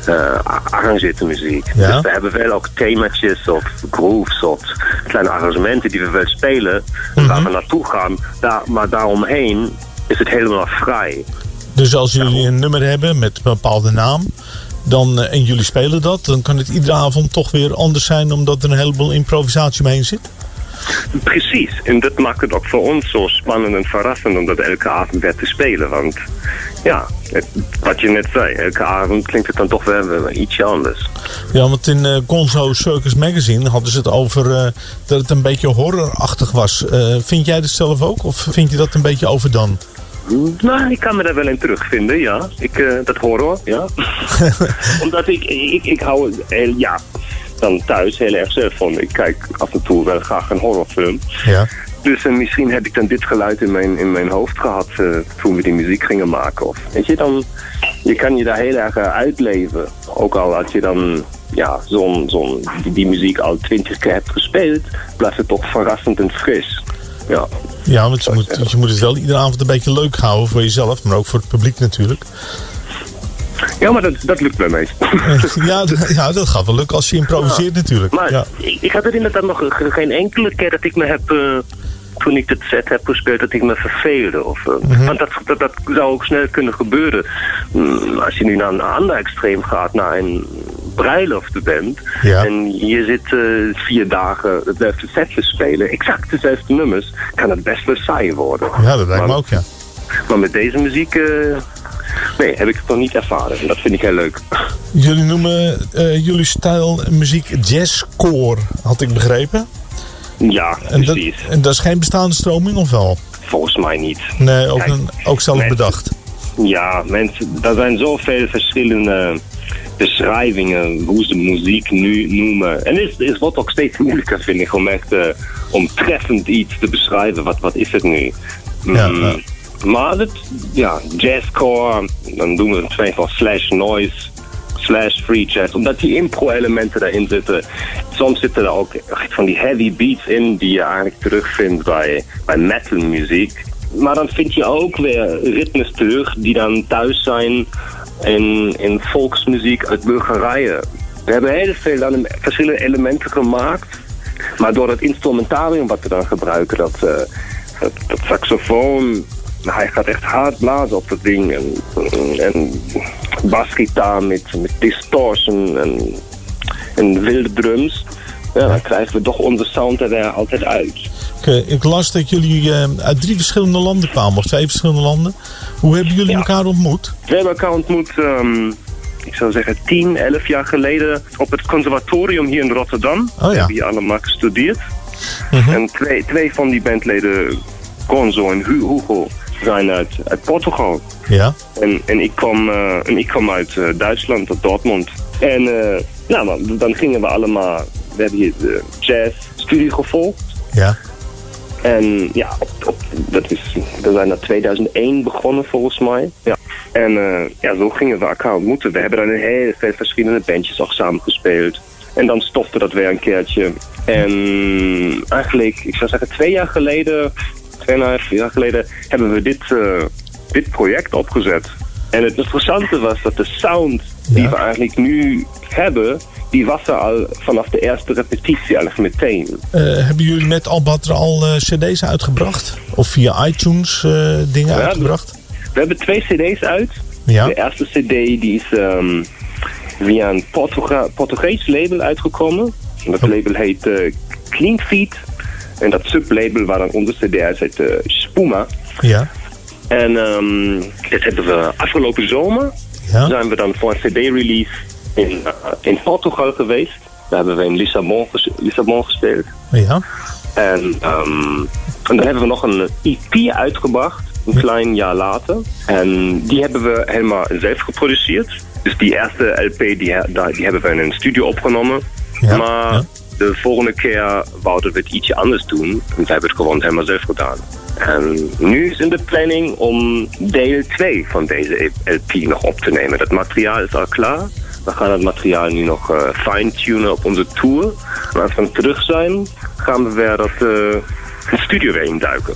uh, arrangeerde muziek. Ja. Dus we hebben wel ook themaatjes of grooves of kleine arrangementen die we wel spelen, waar we naartoe gaan. Daar, maar daaromheen is het helemaal vrij. Dus als jullie een nummer hebben met een bepaalde naam, dan, eh, en jullie spelen dat, dan kan het iedere avond toch weer anders zijn omdat er een heleboel improvisatie omheen zit? Precies, en dat maakt het ook voor ons zo spannend en verrassend om dat elke avond weer te spelen. Want ja, wat je net zei, elke avond klinkt het dan toch weer, weer ietsje anders. Ja, want in Gonzo Circus Magazine hadden ze het over eh, dat het een beetje horrorachtig was. Eh, vind jij dat zelf ook? Of vind je dat een beetje overdone? Nou, ik kan me daar wel in terugvinden, ja. Ik, dat horror, ja. [LAUGHS] Omdat ik, ik, ik hou heel, ja, dan thuis heel erg zelf van. Ik kijk af en toe wel graag een horrorfilm. Ja. Dus eh, misschien heb ik dan dit geluid in mijn, in mijn hoofd gehad eh, toen we die muziek gingen maken. Of, weet je, dan, je kan je daar heel erg eh, uitleven. Ook al als je dan ja, zo'n, zo'n, die, die muziek al twintig keer hebt gespeeld, blijft het toch verrassend en fris. Ja. Ja, want je moet, je moet het wel iedere avond een beetje leuk houden voor jezelf, maar ook voor het publiek natuurlijk. Ja, maar dat, dat lukt bij mij. [LAUGHS] ja, ja, dat gaat wel lukken als je improviseert natuurlijk. Maar ja. ik, ik had er inderdaad nog ge- geen enkele keer dat ik me heb... toen ik het set heb gespeeld, dat ik me verveelde. Of, eh, Mhm. Want dat, dat, dat zou ook snel kunnen gebeuren. Mm, als je nu naar een ander extreem gaat, naar een bruiloft bent... Ja. en je zit eh, vier dagen hetzelfde set te spelen... exact dezelfde nummers, kan het best wel saai worden. ja, dat lijkt me ook, ja. Maar met deze muziek... eh, nee, heb ik het nog niet ervaren. En dat vind ik heel leuk. Jullie noemen jullie stijl muziek jazzcore, had ik begrepen. Ja, En dat, precies. en dat is geen bestaande stroming, of wel? Volgens mij niet. Nee, ook, Kijk, een, ook zelf mensen- bedacht. Ja, mensen, er zijn zoveel verschillende beschrijvingen hoe ze muziek nu noemen. En het, is- het wordt ook steeds moeilijker, vind ik, om echt eh, om treffend iets te beschrijven. Wat, wat is het nu? Ja, ja. Maar het, ja, jazzcore, dan doen we het twee van slash noise, slash free jazz. Omdat die impro-elementen daarin zitten. Soms zitten er ook van die heavy beats in die je eigenlijk terugvindt bij, bij metal muziek. Maar dan vind je ook weer ritmes terug die dan thuis zijn in, in volksmuziek uit Bulgarije. We hebben heel veel verschillende elementen gemaakt. Maar door het instrumentarium wat we dan gebruiken, dat, eh, dat, dat saxofoon, nou, hij gaat echt hard blazen op dat ding. En, en basgitaar met, met distortion en, en wilde drums. Ja, dan krijgen we toch onze sound er weer altijd uit. Ik, eh, ik las dat jullie eh, uit drie verschillende landen kwamen, of twee verschillende landen. Hoe hebben jullie elkaar ontmoet? We hebben elkaar ontmoet, ehm, ik zou zeggen 10, 11 jaar geleden op het conservatorium hier in Rotterdam. ja. We hebben hier allemaal gestudeerd. En twee, twee van die bandleden, Gonzo en Hu- Hugo, zijn uit, uit Portugal. Ja. En, en, ik kwam, eh, en ik kwam uit eh, Duitsland, uit Dortmund. En eh, nou, dan, gingen we allemaal, we hebben hier de jazzstudie gevolgd. Ja. En ja, op, op, dat is, we zijn in 2001 begonnen volgens mij. Ja. En ja, zo gingen we elkaar ontmoeten. We hebben dan in heel veel verschillende bandjes ook samen gespeeld. En dan stopte dat weer een keertje. En eigenlijk, ik zou zeggen twee jaar geleden, tweeënhalf jaar geleden, hebben we dit, eh, dit project opgezet. En het interessante was dat de sound die we eigenlijk nu hebben, die was er al vanaf de eerste repetitie eigenlijk meteen. Eh, hebben jullie met Albatra al eh, cd's uitgebracht? Of via iTunes dingen uitgebracht? We hebben twee cd's uit. Ja. De eerste cd die is ehm, via een Portugees label uitgekomen. En dat label heet Clean Feet. En dat sublabel waar dan onze cd uit heet eh, Spuma. Ja. En ehm dit hebben we afgelopen zomer. Ja. Zijn we dan voor een cd-release in, eh, in Portugal geweest. Daar hebben we in Lissabon, ges- Lissabon gespeeld. Ja. En, ehm, en dan hebben we nog een EP uitgebracht, een klein jaar later. En die hebben we helemaal zelf geproduceerd. Dus die eerste LP, die, die hebben we in een studio opgenomen. maar de volgende keer wouden we het ietsje anders doen. En we hebben het gewoon helemaal zelf gedaan. En nu is in de planning om deel 2 van deze LP nog op te nemen. Dat materiaal is al klaar. We gaan het materiaal nu nog eh, fine-tunen op onze tour. En als we terug zijn, gaan we weer dat, het studio weer induiken.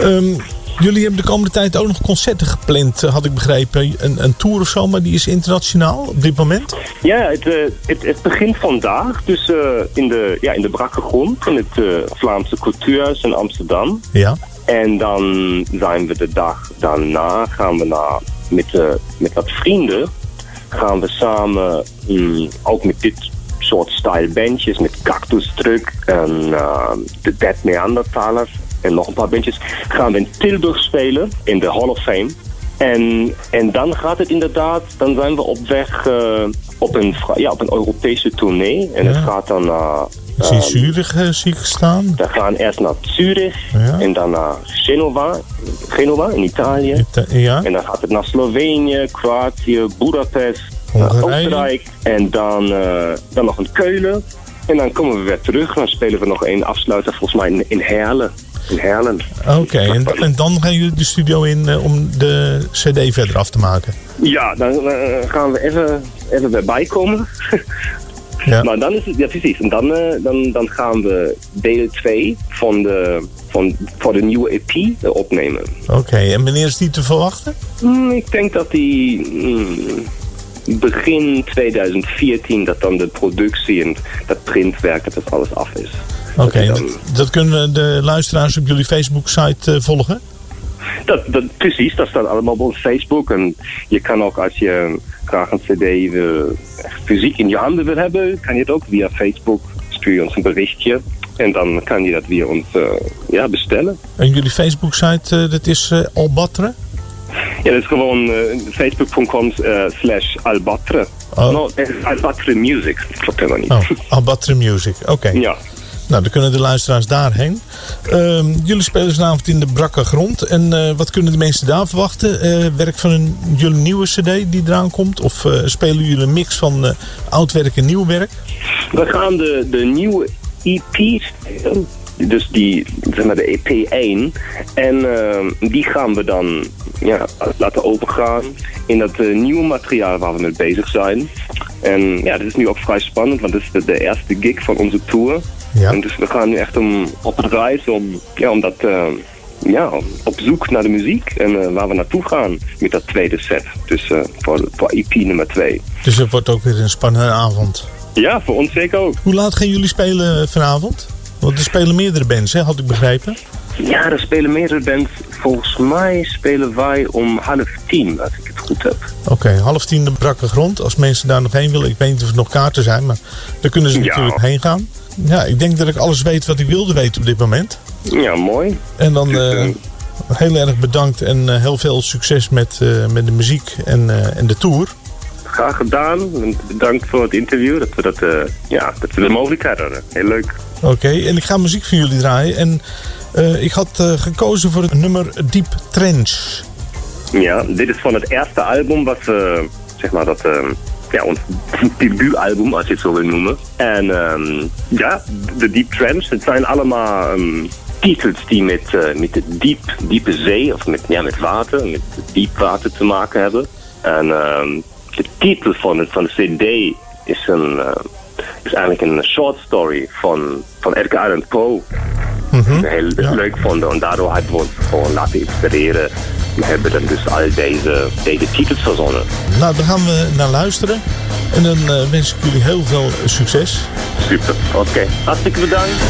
Ehm, jullie hebben de komende tijd ook nog concerten gepland, eh, had ik begrepen. Een, een tour of zo, maar die is internationaal op dit moment. Ja, het, eh, het, het begint vandaag. Dus eh, in, de, ja, in de brakke grond in het Vlaamse Cultuurhuis in Amsterdam. Ja. En dan zijn we de dag daarna, gaan we naar, met, met wat vrienden, gaan we samen, mm, ook met dit soort style bandjes, met Cactus Truck en de Dead Neandertalers en nog een paar bandjes, gaan we in Tilburg spelen, in de Hall of Fame. En, en dan gaat het inderdaad, dan zijn we op weg eh, op, een, ja, op een Europese tournee. En het gaat dan naar... Ehm, Zurich eh, zie ik staan. we gaan eerst naar Zurich Ja. en dan naar Genova, Genova in Italië. ja. En dan gaat het naar Slovenië, Kroatië, Budapest. Oostenrijk. En dan, eh, dan nog een Keulen. En dan komen we weer terug. Dan spelen we nog één afsluiter volgens mij in, in. In Herlen. Oké, en, en dan gaan jullie de studio in eh, om de cd verder af te maken. Ja, dan eh, gaan we even, even weer bijkomen. [LAUGHS] Ja. Maar dan is het, ja precies. En dan, eh, dan, dan gaan we deel 2 van de, van, voor de nieuwe EP opnemen. Oké, en wanneer is die te verwachten? Hmm, ik denk dat die hmm, begin 2014 dat dan de productie en dat printwerk dat dat alles af is. Oké, dat, dat kunnen de luisteraars op jullie Facebook-site eh, volgen? Dat, dat, precies, dat staat allemaal op ons Facebook. En je kan ook als je graag een cd fysiek in je handen wil hebben, kan je het ook via Facebook. Stuur je ons een berichtje en dan kan je dat via ons eh, ja, bestellen. En jullie Facebook-site, eh, dat is eh, Albatre? Ja, dat is gewoon facebook.com slash albatre. No, het is albatre music. Dat klopt helemaal niet. Oh, Albatre Music, oké. Ja. Nou, dan kunnen de luisteraars daarheen. Ehm, jullie spelen vanavond in de brakke grond. En eh, wat kunnen de mensen daar verwachten? Eh, werk van een, jullie nieuwe cd die eraan komt? Of eh, spelen jullie een mix van oud werk en nieuw werk? We gaan de, de nieuwe EP spelen. Dus die, zeg maar de EP1. En ehm, die gaan we dan ja, laten opengaan in dat nieuwe materiaal waar we mee bezig zijn. En ja, dat is nu ook vrij spannend, want het is de, de eerste gig van onze tour. Ja. En dus we gaan nu echt om, op het reis om, ja, om dat, eh, ja, op zoek naar de muziek en eh, waar we naartoe gaan met dat tweede set. Dus eh, voor, voor EP nummer 2. Dus het wordt ook weer een spannende avond. Ja, voor ons zeker ook. Hoe laat gaan jullie spelen vanavond? Want er spelen meerdere bands, hè, had ik begrepen. Ja, er spelen meerdere bands. Volgens mij spelen wij om half tien, als ik het goed heb. Oké, half tien de brakke grond. Als mensen daar nog heen willen, ik weet niet of er nog kaarten zijn, maar daar kunnen ze Ja. natuurlijk heen gaan. Ja, ik denk dat ik alles weet wat ik wilde weten op dit moment. Ja, mooi. En dan eh, heel erg bedankt en eh, heel veel succes met, eh, met de muziek en, eh, en de tour. Graag gedaan. En bedankt voor het interview. Dat we, dat, eh, ja, dat we de mogelijkheid hadden. Heel leuk. Oké, en ik ga muziek van jullie draaien. En eh, ik had eh, gekozen voor het nummer Deep Trench. Ja, dit is van het eerste album wat we, zeg maar, dat, eh, ja, ons debuutalbum, als je het zo wil noemen. En ehm, ja, de Deep Trends, het zijn allemaal ehm, titels die met, eh, met de diep, diepe zee, of met, ja, met water, met diep water te maken hebben. En ehm, de titel van, het, van de cd is, een, eh, is eigenlijk een short story van, van Edgar Allan Poe. Mhm. We heel leuk vonden en daardoor hebben we ons gewoon laten inspireren. We hebben dan dus al deze, deze titels verzonnen. Nou, daar gaan we naar luisteren. En dan eh, wens ik jullie heel veel succes. Super, oké. Hartstikke bedankt.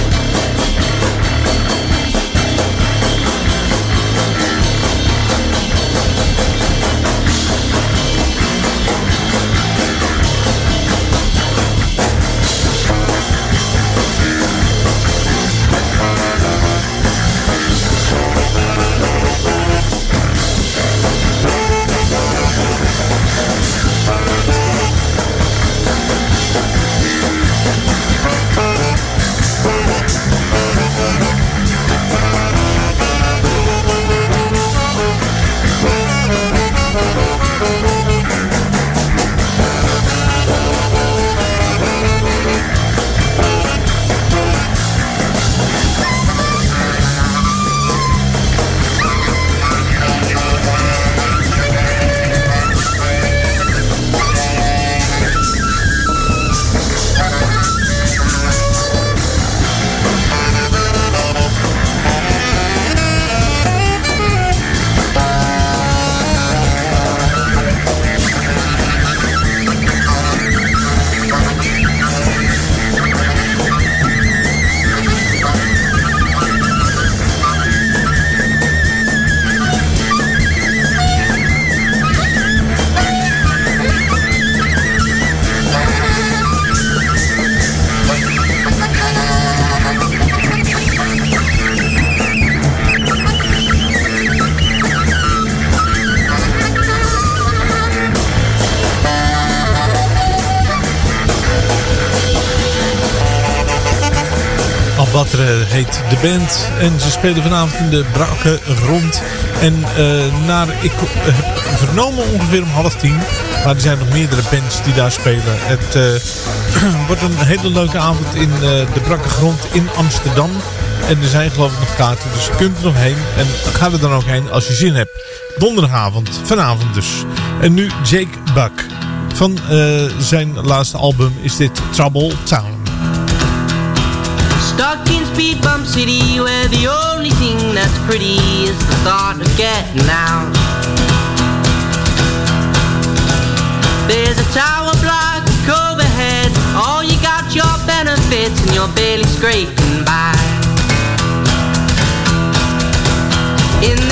Watteren heet de band. En ze spelen vanavond in de Brakke rond. En eh, naar, ik heb vernomen ongeveer om half tien. Maar er zijn nog meerdere bands die daar spelen. Het eh, [CLEARS THROAT] wordt een hele leuke avond in de Brakke grond in Amsterdam. En er zijn geloof ik nog kaarten, dus je kunt er nog heen. En ga er dan ook heen als je zin hebt. Donderdagavond, vanavond dus. En nu Jake Buck. Van zijn laatste album is dit Trouble Town. Stuck in speed bump city where the only thing that's pretty is the thought of getting out. There's a tower block overhead, all you got your benefits and you're barely scraping by. In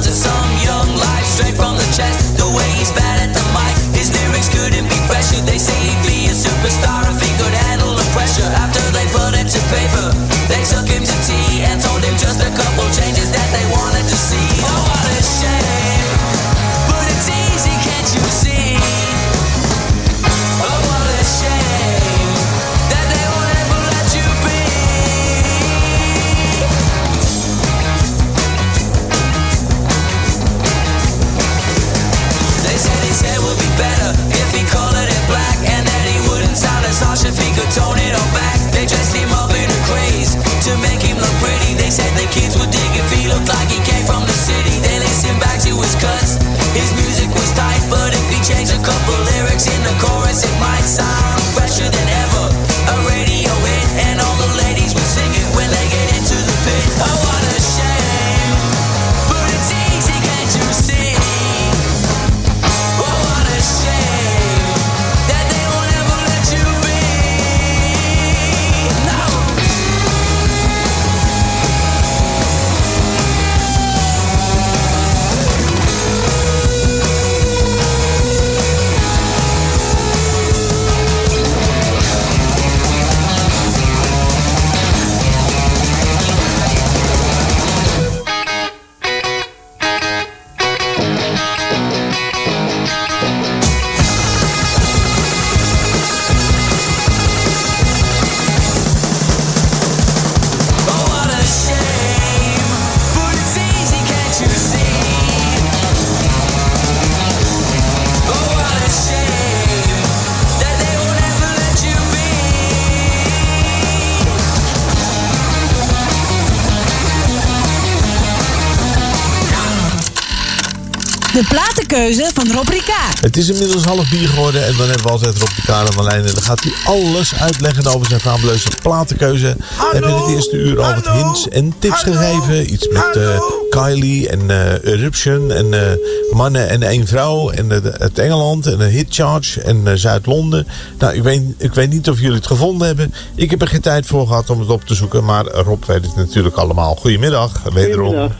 Het is inmiddels half bier geworden en dan hebben we altijd Rob de aan de lijn. En dan gaat hij alles uitleggen over zijn fabuleuze platenkeuze. We hebben in het eerste uur al wat hints en tips gegeven. Iets met eh, Kylie en eh, Eruption en eh, mannen en één vrouw. En het Engeland en Hit Charge en Zuid-Londen. Nou, ik weet, ik weet niet of jullie het gevonden hebben. Ik heb er geen tijd voor gehad om het op te zoeken. Maar Rob weet het natuurlijk allemaal. Goedemiddag, wederom. Goedemiddag.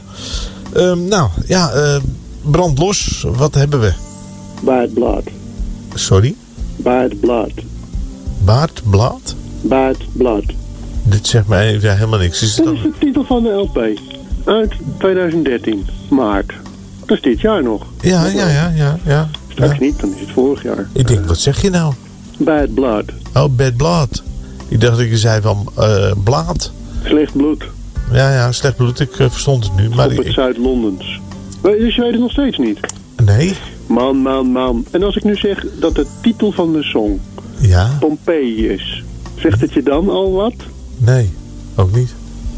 Ehm, nou, ja, eh, brand los. Wat hebben we? Bad Blood. Sorry? Bad Blood. Baardblad? Bad Blood. Dit zegt mij even helemaal niks. Is Dat dan... is de titel van de LP. Uit 2013. Maart. Dat is dit jaar nog. Ja, ja, ja, ja, ja. Straks niet, dan is het vorig jaar. Ik denk, wat zeg je nou? Bad Blood. Oh, bad blood. Ik dacht dat je zei van eh blaad. Slecht bloed. Ja, ja, slecht bloed. Ik eh, verstond het nu. Maar op ik, het Zuid-Londens. Dus je weet het nog steeds niet? Nee. Man, man, man. En als ik nu zeg dat de titel van de song Ja? Pompeii is, zegt het je dan al wat? Nee, ook niet.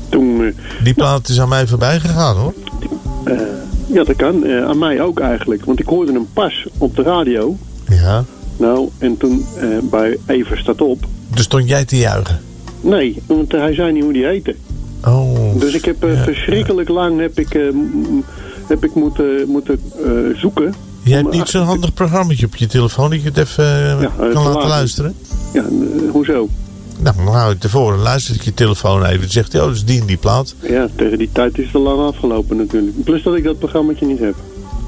Toen, eh, Die plaat is aan mij voorbij gegaan hoor. eh, ja, dat kan. Eh, aan mij ook eigenlijk. Want ik hoorde hem pas op de radio. Ja. Nou, en toen bij Even staat op. Dus stond jij te juichen? Nee, want hij zei niet hoe die heette. Oh. Dus ik heb verschrikkelijk lang heb ik, heb ik moeten, moeten zoeken. Jij hebt niet zo'n handig programmaatje op je telefoon dat je het even eh, Ja, kan te laten luisteren? Ja, eh, hoezo? Nou, dan hou je tevoren. Luistert je telefoon even. Dan zegt hij, oh, dat is die en die plaat. Ja, tegen die tijd is het al lang afgelopen natuurlijk. Plus dat ik dat programmaatje niet heb.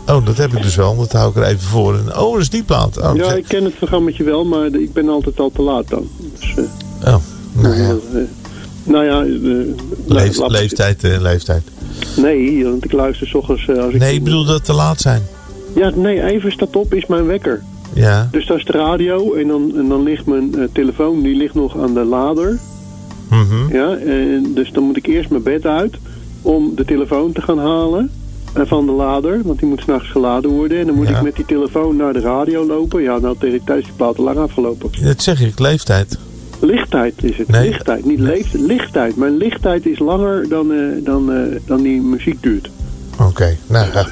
Oh, dat heb ik dus wel. Dat hou ik er even voor. En, oh, dat is die plaat. Oh, ja, ik ken het programmaatje wel, maar ik ben altijd al te laat dan. Dus, eh, oh nou ja. eh, nou ja, eh, Leef- laat- leeftijd, eh, leeftijd. Nee, want ik luister 's ochtends eh, als ik... Nee, ik bedoel dat te laat zijn. Ja, nee, even staat op is mijn wekker. Ja. Dus dat is de radio en dan, en dan ligt mijn eh, telefoon, die ligt nog aan de lader. Mhm. Ja, en dus dan moet ik eerst mijn bed uit om de telefoon te gaan halen eh, van de lader. Want die moet s'nachts geladen worden. En dan moet Ja. ik met die telefoon naar de radio lopen. Ja, nou tegen die tijd is die plaat lang afgelopen. Dat zeg ik, leeftijd. Lichttijd is het. Nee. Lichttijd, niet leeftijd. Lichttijd. Mijn lichttijd is langer dan, eh, dan, dan die muziek duurt. Oké, nou ja.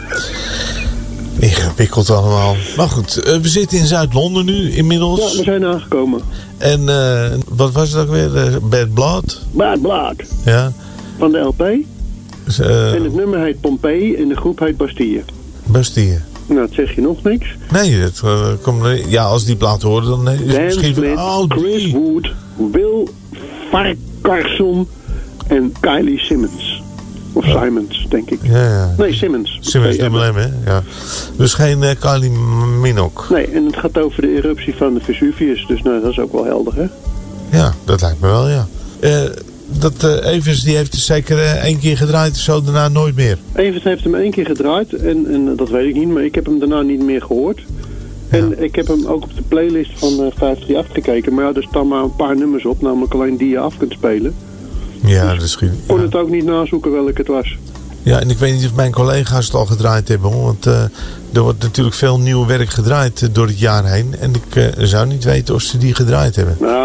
Ingewikkeld allemaal. Maar goed, eh, we zitten in Zuid-Londen nu inmiddels. Ja, we zijn aangekomen. En eh, wat was het ook weer? Bad Blood? Bad Blood Ja. van de LP. Dus, eh, En het nummer heet Pompeii en de groep heet Bastille. Bastille. Nou, dat zeg je nog niks. Nee, dat, komt er- ja, als die plaat horen, dan is het misschien van... Oh, Chris Wood, Will Farquharson en Kylie Simmons. Of Simons, denk ik. Ja, ja. Nee, Simmons. Simmons Twee dubbel M, hè? Ja. Dus geen eh, Kylie Minogue. Nee, en het gaat over de eruptie van de Vesuvius. Dus nou, dat is ook wel helder, hè? Ja, dat lijkt me wel, ja. Eh, dat eh, Evers, die heeft dus zeker één keer gedraaid zo, daarna nooit meer. Evert heeft hem één keer gedraaid. En, en dat weet ik niet, maar ik heb hem daarna niet meer gehoord. En ik heb hem ook op de playlist van eh 538 gekeken. Maar ja, er staan maar een paar nummers op. Namelijk alleen die je af kunt spelen. Ja, dat is goed. Ik kon het ook niet nazoeken welk het was. Ja, en ik weet niet of mijn collega's het al gedraaid hebben, hoor. Want eh, er wordt natuurlijk veel nieuw werk gedraaid eh, door het jaar heen. En ik eh, zou niet weten of ze die gedraaid hebben. Nou,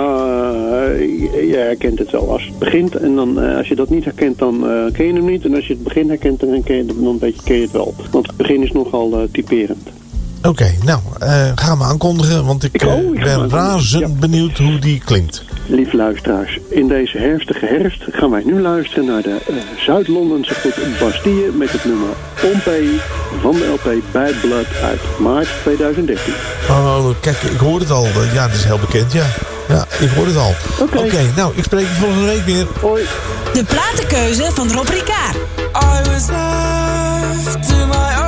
je, herkent het wel als het begint. En dan, als je dat niet herkent, dan ken je hem niet. En als je het begin herkent, dan, ken je, dan weet je, ken je het wel. Want het begin is nogal typerend. Oké, nou, eh gaan we aankondigen, want ik, eh, oh, ben razend benieuwd hoe die klinkt. Lieve luisteraars, in deze herfstige herfst gaan wij nu luisteren naar de eh, Zuid-Londense groep Bastille met het nummer Pompeii van de LP Bad Blood uit maart 2013. Oh, kijk, ik hoor het al. Ja, dat is heel bekend, ja. Ja, ik hoor het al. Oké, nou, ik spreek je volgende week weer. Hoi. De platenkeuze van Rob Ricard. I was left to my own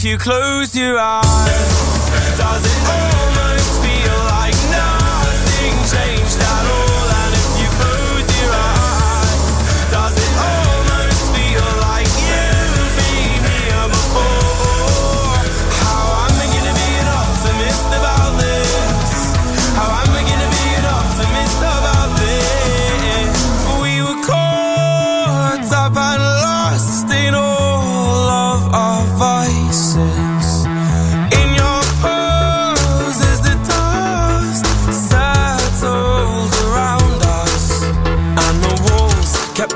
if you close your eyes, does it almost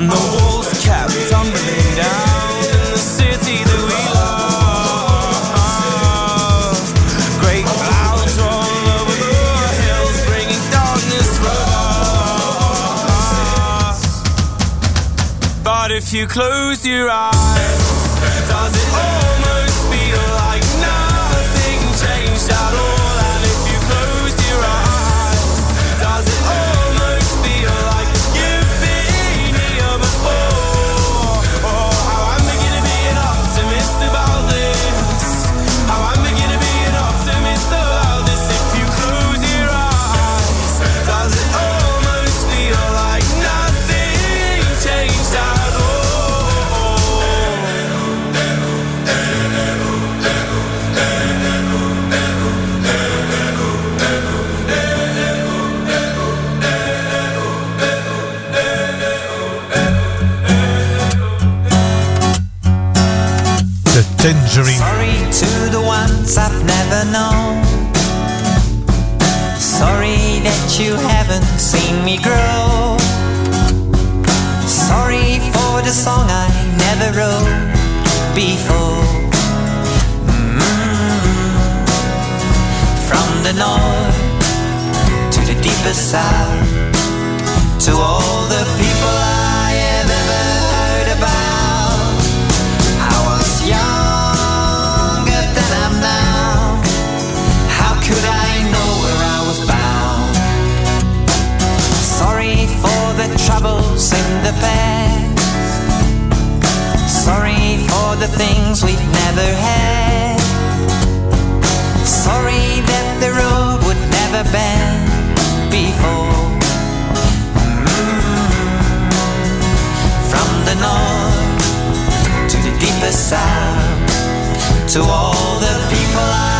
And the walls kept tumbling down in the city that we love. Great clouds roll over the hills, bringing darkness from us. But if you close your eyes. never know. Sorry that you haven't seen me grow. Sorry for the song I never wrote before. Mm-hmm. From the north to the deepest south, to all the people. in the past. Sorry for the things we've never had. Sorry that the road would never bend before. Mm. From the north to the deepest south, to all the people I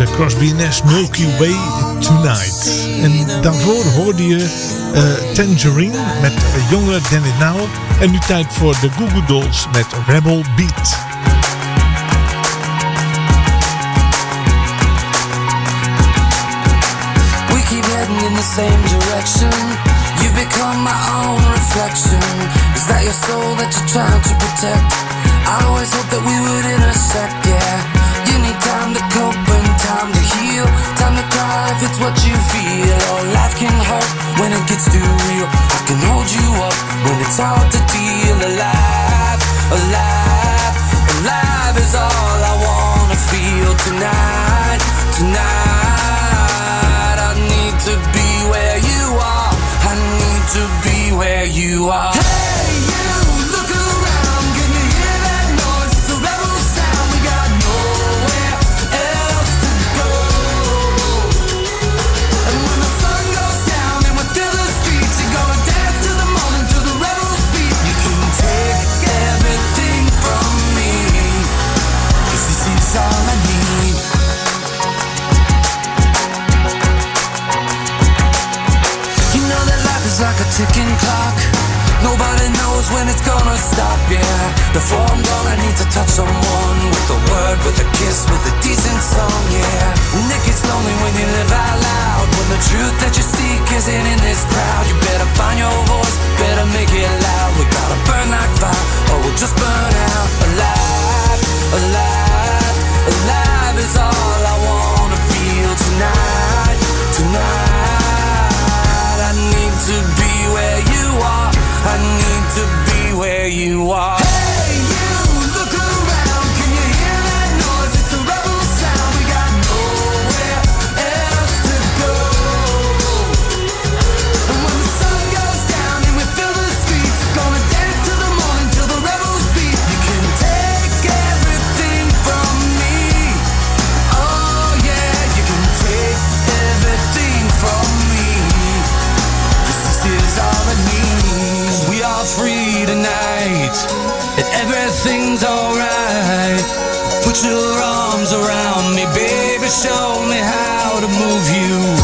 eh, Crosby Nash Milky Way Tonight. En daarvoor hoorde je eh, Tangerine met eh, jonge Danny Now. En nu tijd voor de Goo Goo Dolls met Rebel Beat. We keep heading in the same direction. You become my own reflection. Is that your soul that you're trying to protect? I always that we would intersect, yeah. You need time to cope to. Time to cry if it's what you feel. Oh, life can hurt when it gets too real. I can hold you up when it's hard to deal. Alive, alive, alive is all I wanna feel tonight, tonight. I need to be where you are. I need to be where you are. Hey, you, ticking clock. Nobody knows when it's gonna stop, yeah. Before I'm gone, I need to touch someone with a word, with a kiss, with a decent song, yeah. And it gets lonely when you live out loud. When the truth that you seek isn't in this crowd, you better find your voice, better make it loud. We gotta burn like fire, or we'll just burn out. Alive, alive, alive is all I wanna feel tonight, tonight. Where you are. I need to be where you are. Hey, you, everything's alright. Put your arms around me, baby. Show me how to move you.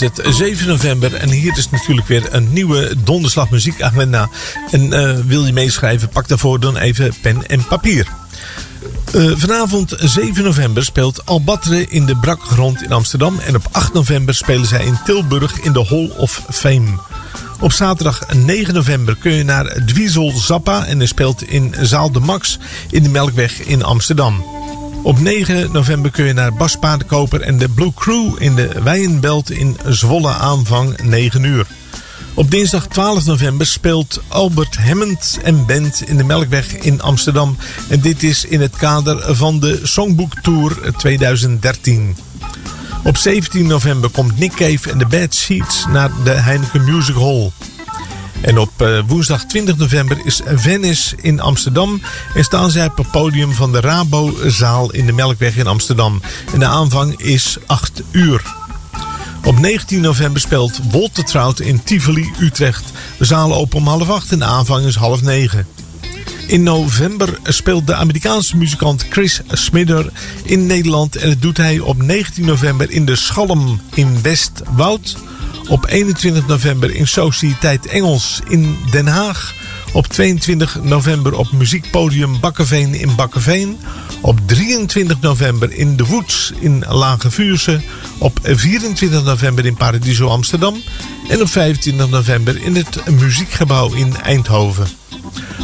Het 7 november en hier is natuurlijk weer een nieuwe donderslag muziekagenda. En eh, wil je meeschrijven, pak daarvoor dan even pen en papier. Eh, vanavond 7 november speelt Albatre in de Brakgrond in Amsterdam. En op 8 november spelen zij in Tilburg in de Hall of Fame. Op zaterdag 9 november kun je naar Dwiesel Zappa en hij speelt in Zaal de Max in de Melkweg in Amsterdam. Op 9 november kun je naar Bas Paardenkoper en de Blue Crew in de Wijenbelt in Zwolle aanvang 9 uur. Op dinsdag 12 november speelt Albert Hammond en Band in de Melkweg in Amsterdam. En dit is in het kader van de Songbook Tour 2013. Op 17 november komt Nick Cave en de Bad Seeds naar de Heineken Music Hall. En op eh, woensdag 20 november is Venice in Amsterdam. En staan zij op het podium van de Rabozaal in de Melkweg in Amsterdam. En de aanvang is 8 uur. Op 19 november speelt Walter Trout in Tivoli, Utrecht. De zalen open om half acht en de aanvang is half negen. In november speelt de Amerikaanse muzikant Chris Smidder in Nederland. En dat doet hij op 19 november in de Schalm in Westwoud. Op 21 november in Sociëteit Engels in Den Haag. Op 22 november op muziekpodium Bakkeveen in Bakkeveen. Op 23 november in De Woods in Lage Vuurse. Op 24 november in Paradiso Amsterdam. En op 25 november in het Muziekgebouw in Eindhoven.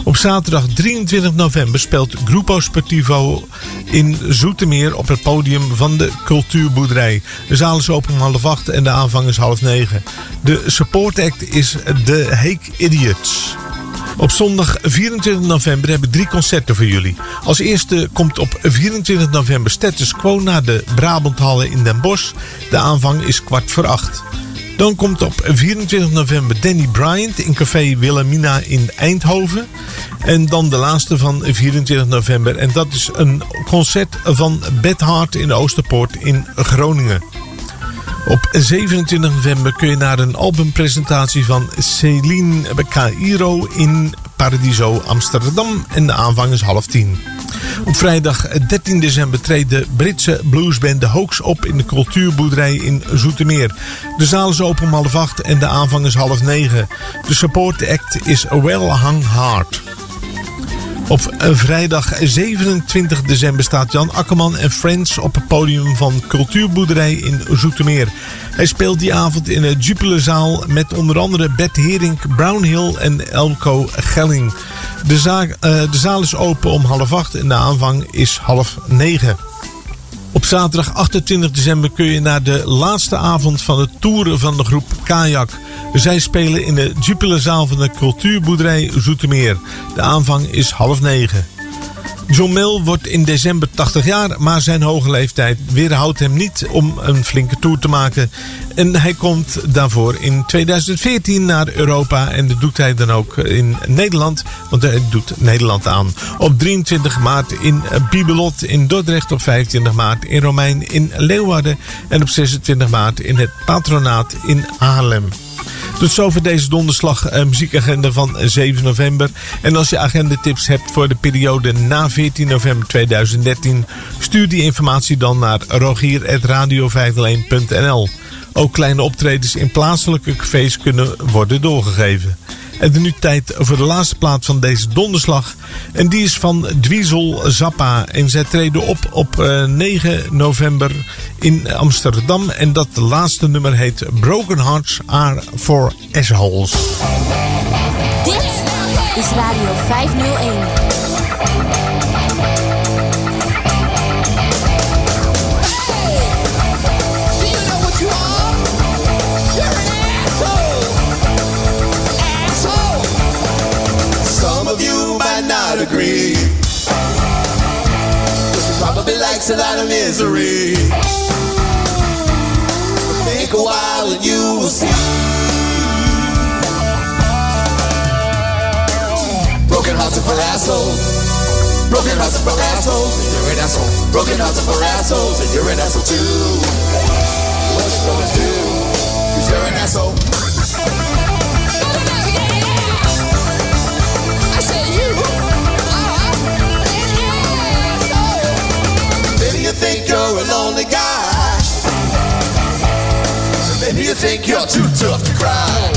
Op zaterdag 23 november speelt Grupo Sportivo in Zoetermeer op het podium van de Cultuurboerderij. De zaal is open om half acht en de aanvang is half negen. De support act is de Hake Idiots. Op zondag 24 november heb ik drie concerten voor jullie. Als eerste komt op 24 november Status Quo naar de Brabanthallen in Den Bosch. De aanvang is kwart voor acht. Dan komt op 24 november Danny Bryant in Café Wilhelmina in Eindhoven. En dan de laatste van 24 november. En dat is een concert van Beth Hart in de Oosterpoort in Groningen. Op 27 november kun je naar een albumpresentatie van Celine Cairo in Paradiso Amsterdam. En de aanvang is half tien. Op vrijdag 13 december treedt de Britse bluesband The Hoax op in de cultuurboerderij in Zoetermeer. De zaal is open om half acht en de aanvang is half negen. De support act is Well Hung Hard. Op vrijdag 27 december staat Jan Akkerman en Friends op het podium van Cultuurboerderij in Zoetermeer. Hij speelt die avond in de Jupilerzaal met onder andere Bert Herink, Brownhill en Elko Gelling. De, eh, de zaal is open om half acht en de aanvang is half negen. Op zaterdag 28 december kun je naar de laatste avond van de toeren van de groep Kajak. Zij spelen in de Jupilerzaal van de Cultuurboerderij Zoetermeer. De aanvang is half negen. John Mill wordt in december 80 jaar, maar zijn hoge leeftijd weerhoudt hem niet om een flinke tour te maken. En hij komt daarvoor in 2014 naar Europa en dat doet hij dan ook in Nederland, want hij doet Nederland aan. Op 23 maart in Bibelot in Dordrecht, op 25 maart in Romein in Leeuwarden en op 26 maart in het Patronaat in Haarlem. Tot zover deze donderslag eh, muziekagenda van 7 november. En als je agendatips hebt voor de periode na 14 november 2013... stuur die informatie dan naar rogier.radio501.nl. Ook kleine optredens in plaatselijke cafés kunnen worden doorgegeven. En dan nu tijd voor de laatste plaat van deze donderslag. En die is van Dwiesel Zappa. En zij treden op op eh, 9 november in Amsterdam. En dat laatste nummer heet Broken Hearts Are For Assholes. Dit is Radio 501. Likes a lot of misery. Think a while and you will see. Broken hearts are for assholes. Broken hearts are for assholes, and you're an asshole. Broken hearts are for assholes, and you're an asshole too. What you gonna do? Think you're a lonely guy. Maybe you think you're too tough to cry.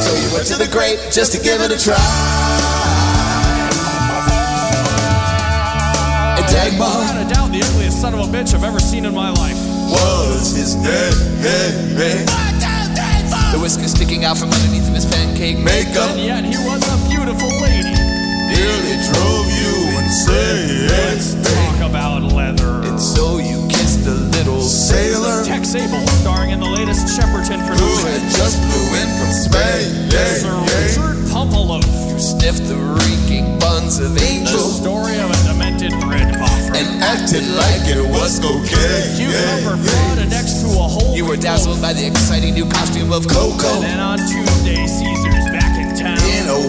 So you went to the grave just to give it a try. And Dagmar Without a doubt, the ugliest son of a bitch I've ever seen in my life. was his name. The whisker sticking out from underneath of his pancake makeup. And yet he was a beautiful lady. Nearly drove you insane. Talk about leather. And so you kissed the little sailor Tex Sable, starring in the latest Shepperton who production. had just flew in from Spain. Sir Richard Pumpaloaf. You sniffed the reeking buns of angels. The story of a demented bread buffer. and acted like it was okay. You Cucumber brought next to a whole You were dazzled by the exciting new costume of Coco. And then on Tuesday, Caesar's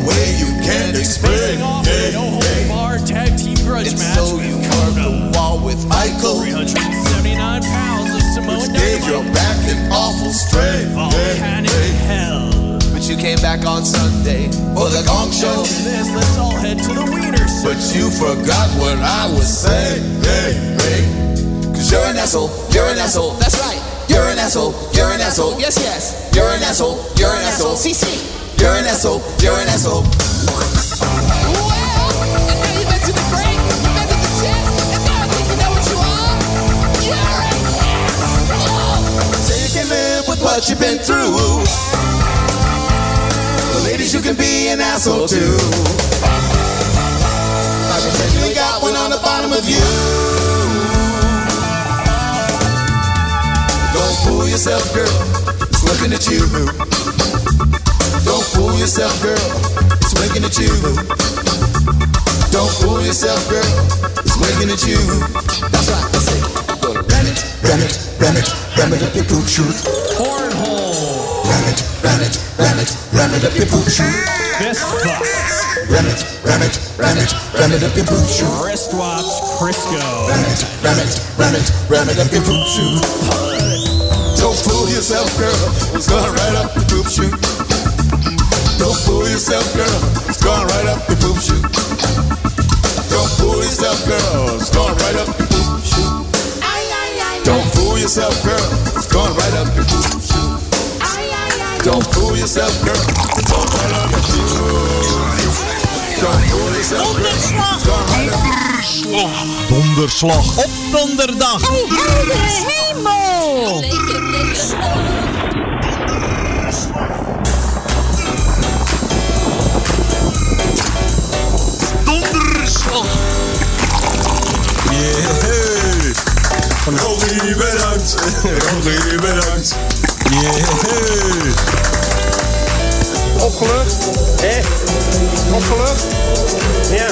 way you can't explain. Facing off in a no holds barred tag team grudge And match so you carved the wall with Michael. 379 pounds of Simone Gave your back an awful strain. Oh, Volcanic hell. But you came back on Sunday for the gong show. After this, let's all head to the Wiener But you forgot what I was saying. Hey, hey. Cause you're an asshole, you're an asshole, that's right. you're an asshole, you're an asshole. Yes, yes, you're an asshole, you're an asshole. See, see, you're an asshole, you're an asshole. Bet what you've been through. But ladies, you can be an asshole too. I tell you got one on the bottom of you. Don't fool yourself, girl. It's looking at you. Don't fool yourself, girl. It's winking at you. Don't fool yourself, girl. It's winking at you. That's right. Let's say, ram it, ram it, ram it, ram it up your poop shoot. Cornhole. Ram it, ram it, ram it, ram it up your poop shoot. Fist fuck. Ram it, ram it, ram it, ram it up your poop shoot. Wristwatch Crisco. Ram it, ram it, ram it, ram it up your poop shoot. Don't fool yourself, girl. It's gonna right up your poop shoot. Don't fool yourself, girl. It's going right up your poop shoot. Don't fool yourself, girl. It's going right up your poop shoot. Don't fool yourself, girl. It's going right up your poop shoot. Don't fool yourself, girl. It's going right up your poop shoot. Don't fool yourself, girl. It's going right up your Donderslag op donderdag. hemel! Donderslag. Yeah. Rogier, bedankt. Rogier, bedankt. Yeah. Opgelucht? Hé? Opgelucht? Ja.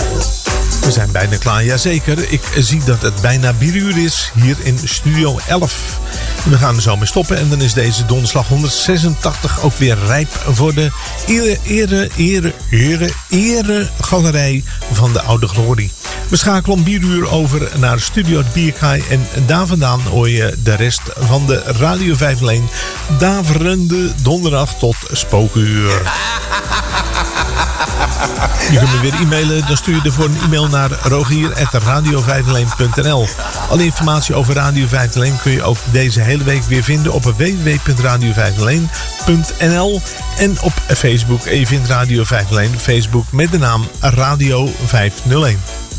We zijn bijna klaar, jazeker. Ik zie dat het bijna 4 uur is hier in Studio 11. We gaan er zo mee stoppen en dan is deze donderslag 186 ook weer rijp voor de ere, ere, ere, ere, ere galerij van de Oude Glorie. We schakelen om 4 uur over naar Studio de en daar vandaan hoor je de rest van de Radio 5 Leen daverende donderdag tot spookuur. [LAUGHS] Je kunt me weer e-mailen, dan stuur je ervoor een e-mail naar rogier.radio Alle informatie over Radio 501 kun je ook deze hele week weer vinden op wwwradio en op Facebook. En je vindt Radio 501 Facebook met de naam Radio 501.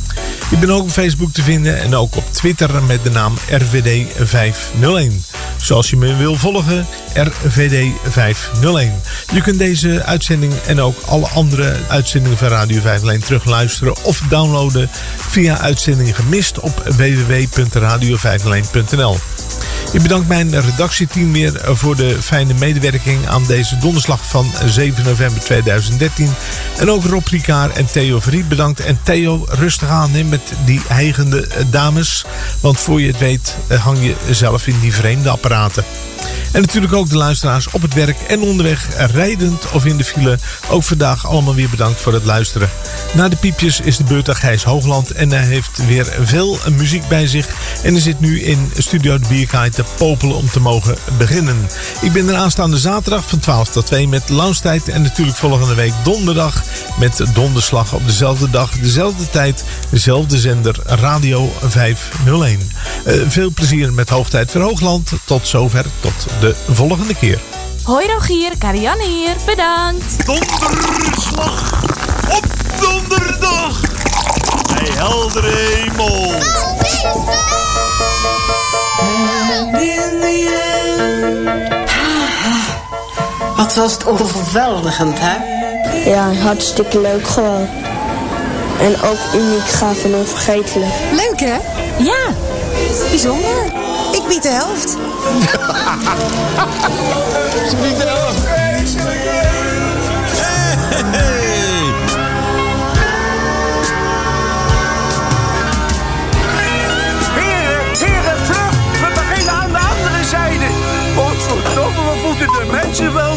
Ik ben ook op Facebook te vinden en ook op Twitter met de naam RVD501. Zoals je me wil volgen, RVD501. Je kunt deze uitzending en ook alle andere uitzendingen van Radio 501 terugluisteren of downloaden via uitzending gemist op www.radio501.nl. Ik bedank mijn redactieteam weer voor de fijne medewerking aan deze donderslag van 7 november 2013. En ook Rob Ricard en Theo Verriet bedankt. En Theo, rustig aan met die heigende dames. Want voor je het weet eh, hang je zelf in die vreemde apparaten. En natuurlijk ook de luisteraars op het werk en onderweg, rijdend of in de file. Ook vandaag allemaal weer bedankt voor het luisteren. Na de piepjes is de beurt aan Gijs Hoogland en hij heeft weer veel muziek bij zich. En hij zit nu in Studio de Bierkaai te popelen om te mogen beginnen. Ik ben er aanstaande zaterdag van 12 tot 2 met Lounge En natuurlijk volgende week donderdag met donderslag op dezelfde dag, dezelfde tijd, dezelfde zender Radio 501. Eh, veel plezier met Hoogtijd voor Hoogland. Tot zover, tot de volgende keer. Hoi Rogier, Karianne hier. Bedankt. Donderslag op donderdag. Bij heldere hemel. Wat was het overweldigend, hè? Ja, hartstikke leuk gewoon. En ook uniek, gaaf en onvergetelijk. Leuk hè? Ja, bijzonder. Ik bied de helft. [LAUGHS] Ze biedt de helft. Heren, heren, vlug! We beginnen aan de andere zijde. Godverdomme, wat moeten de mensen wel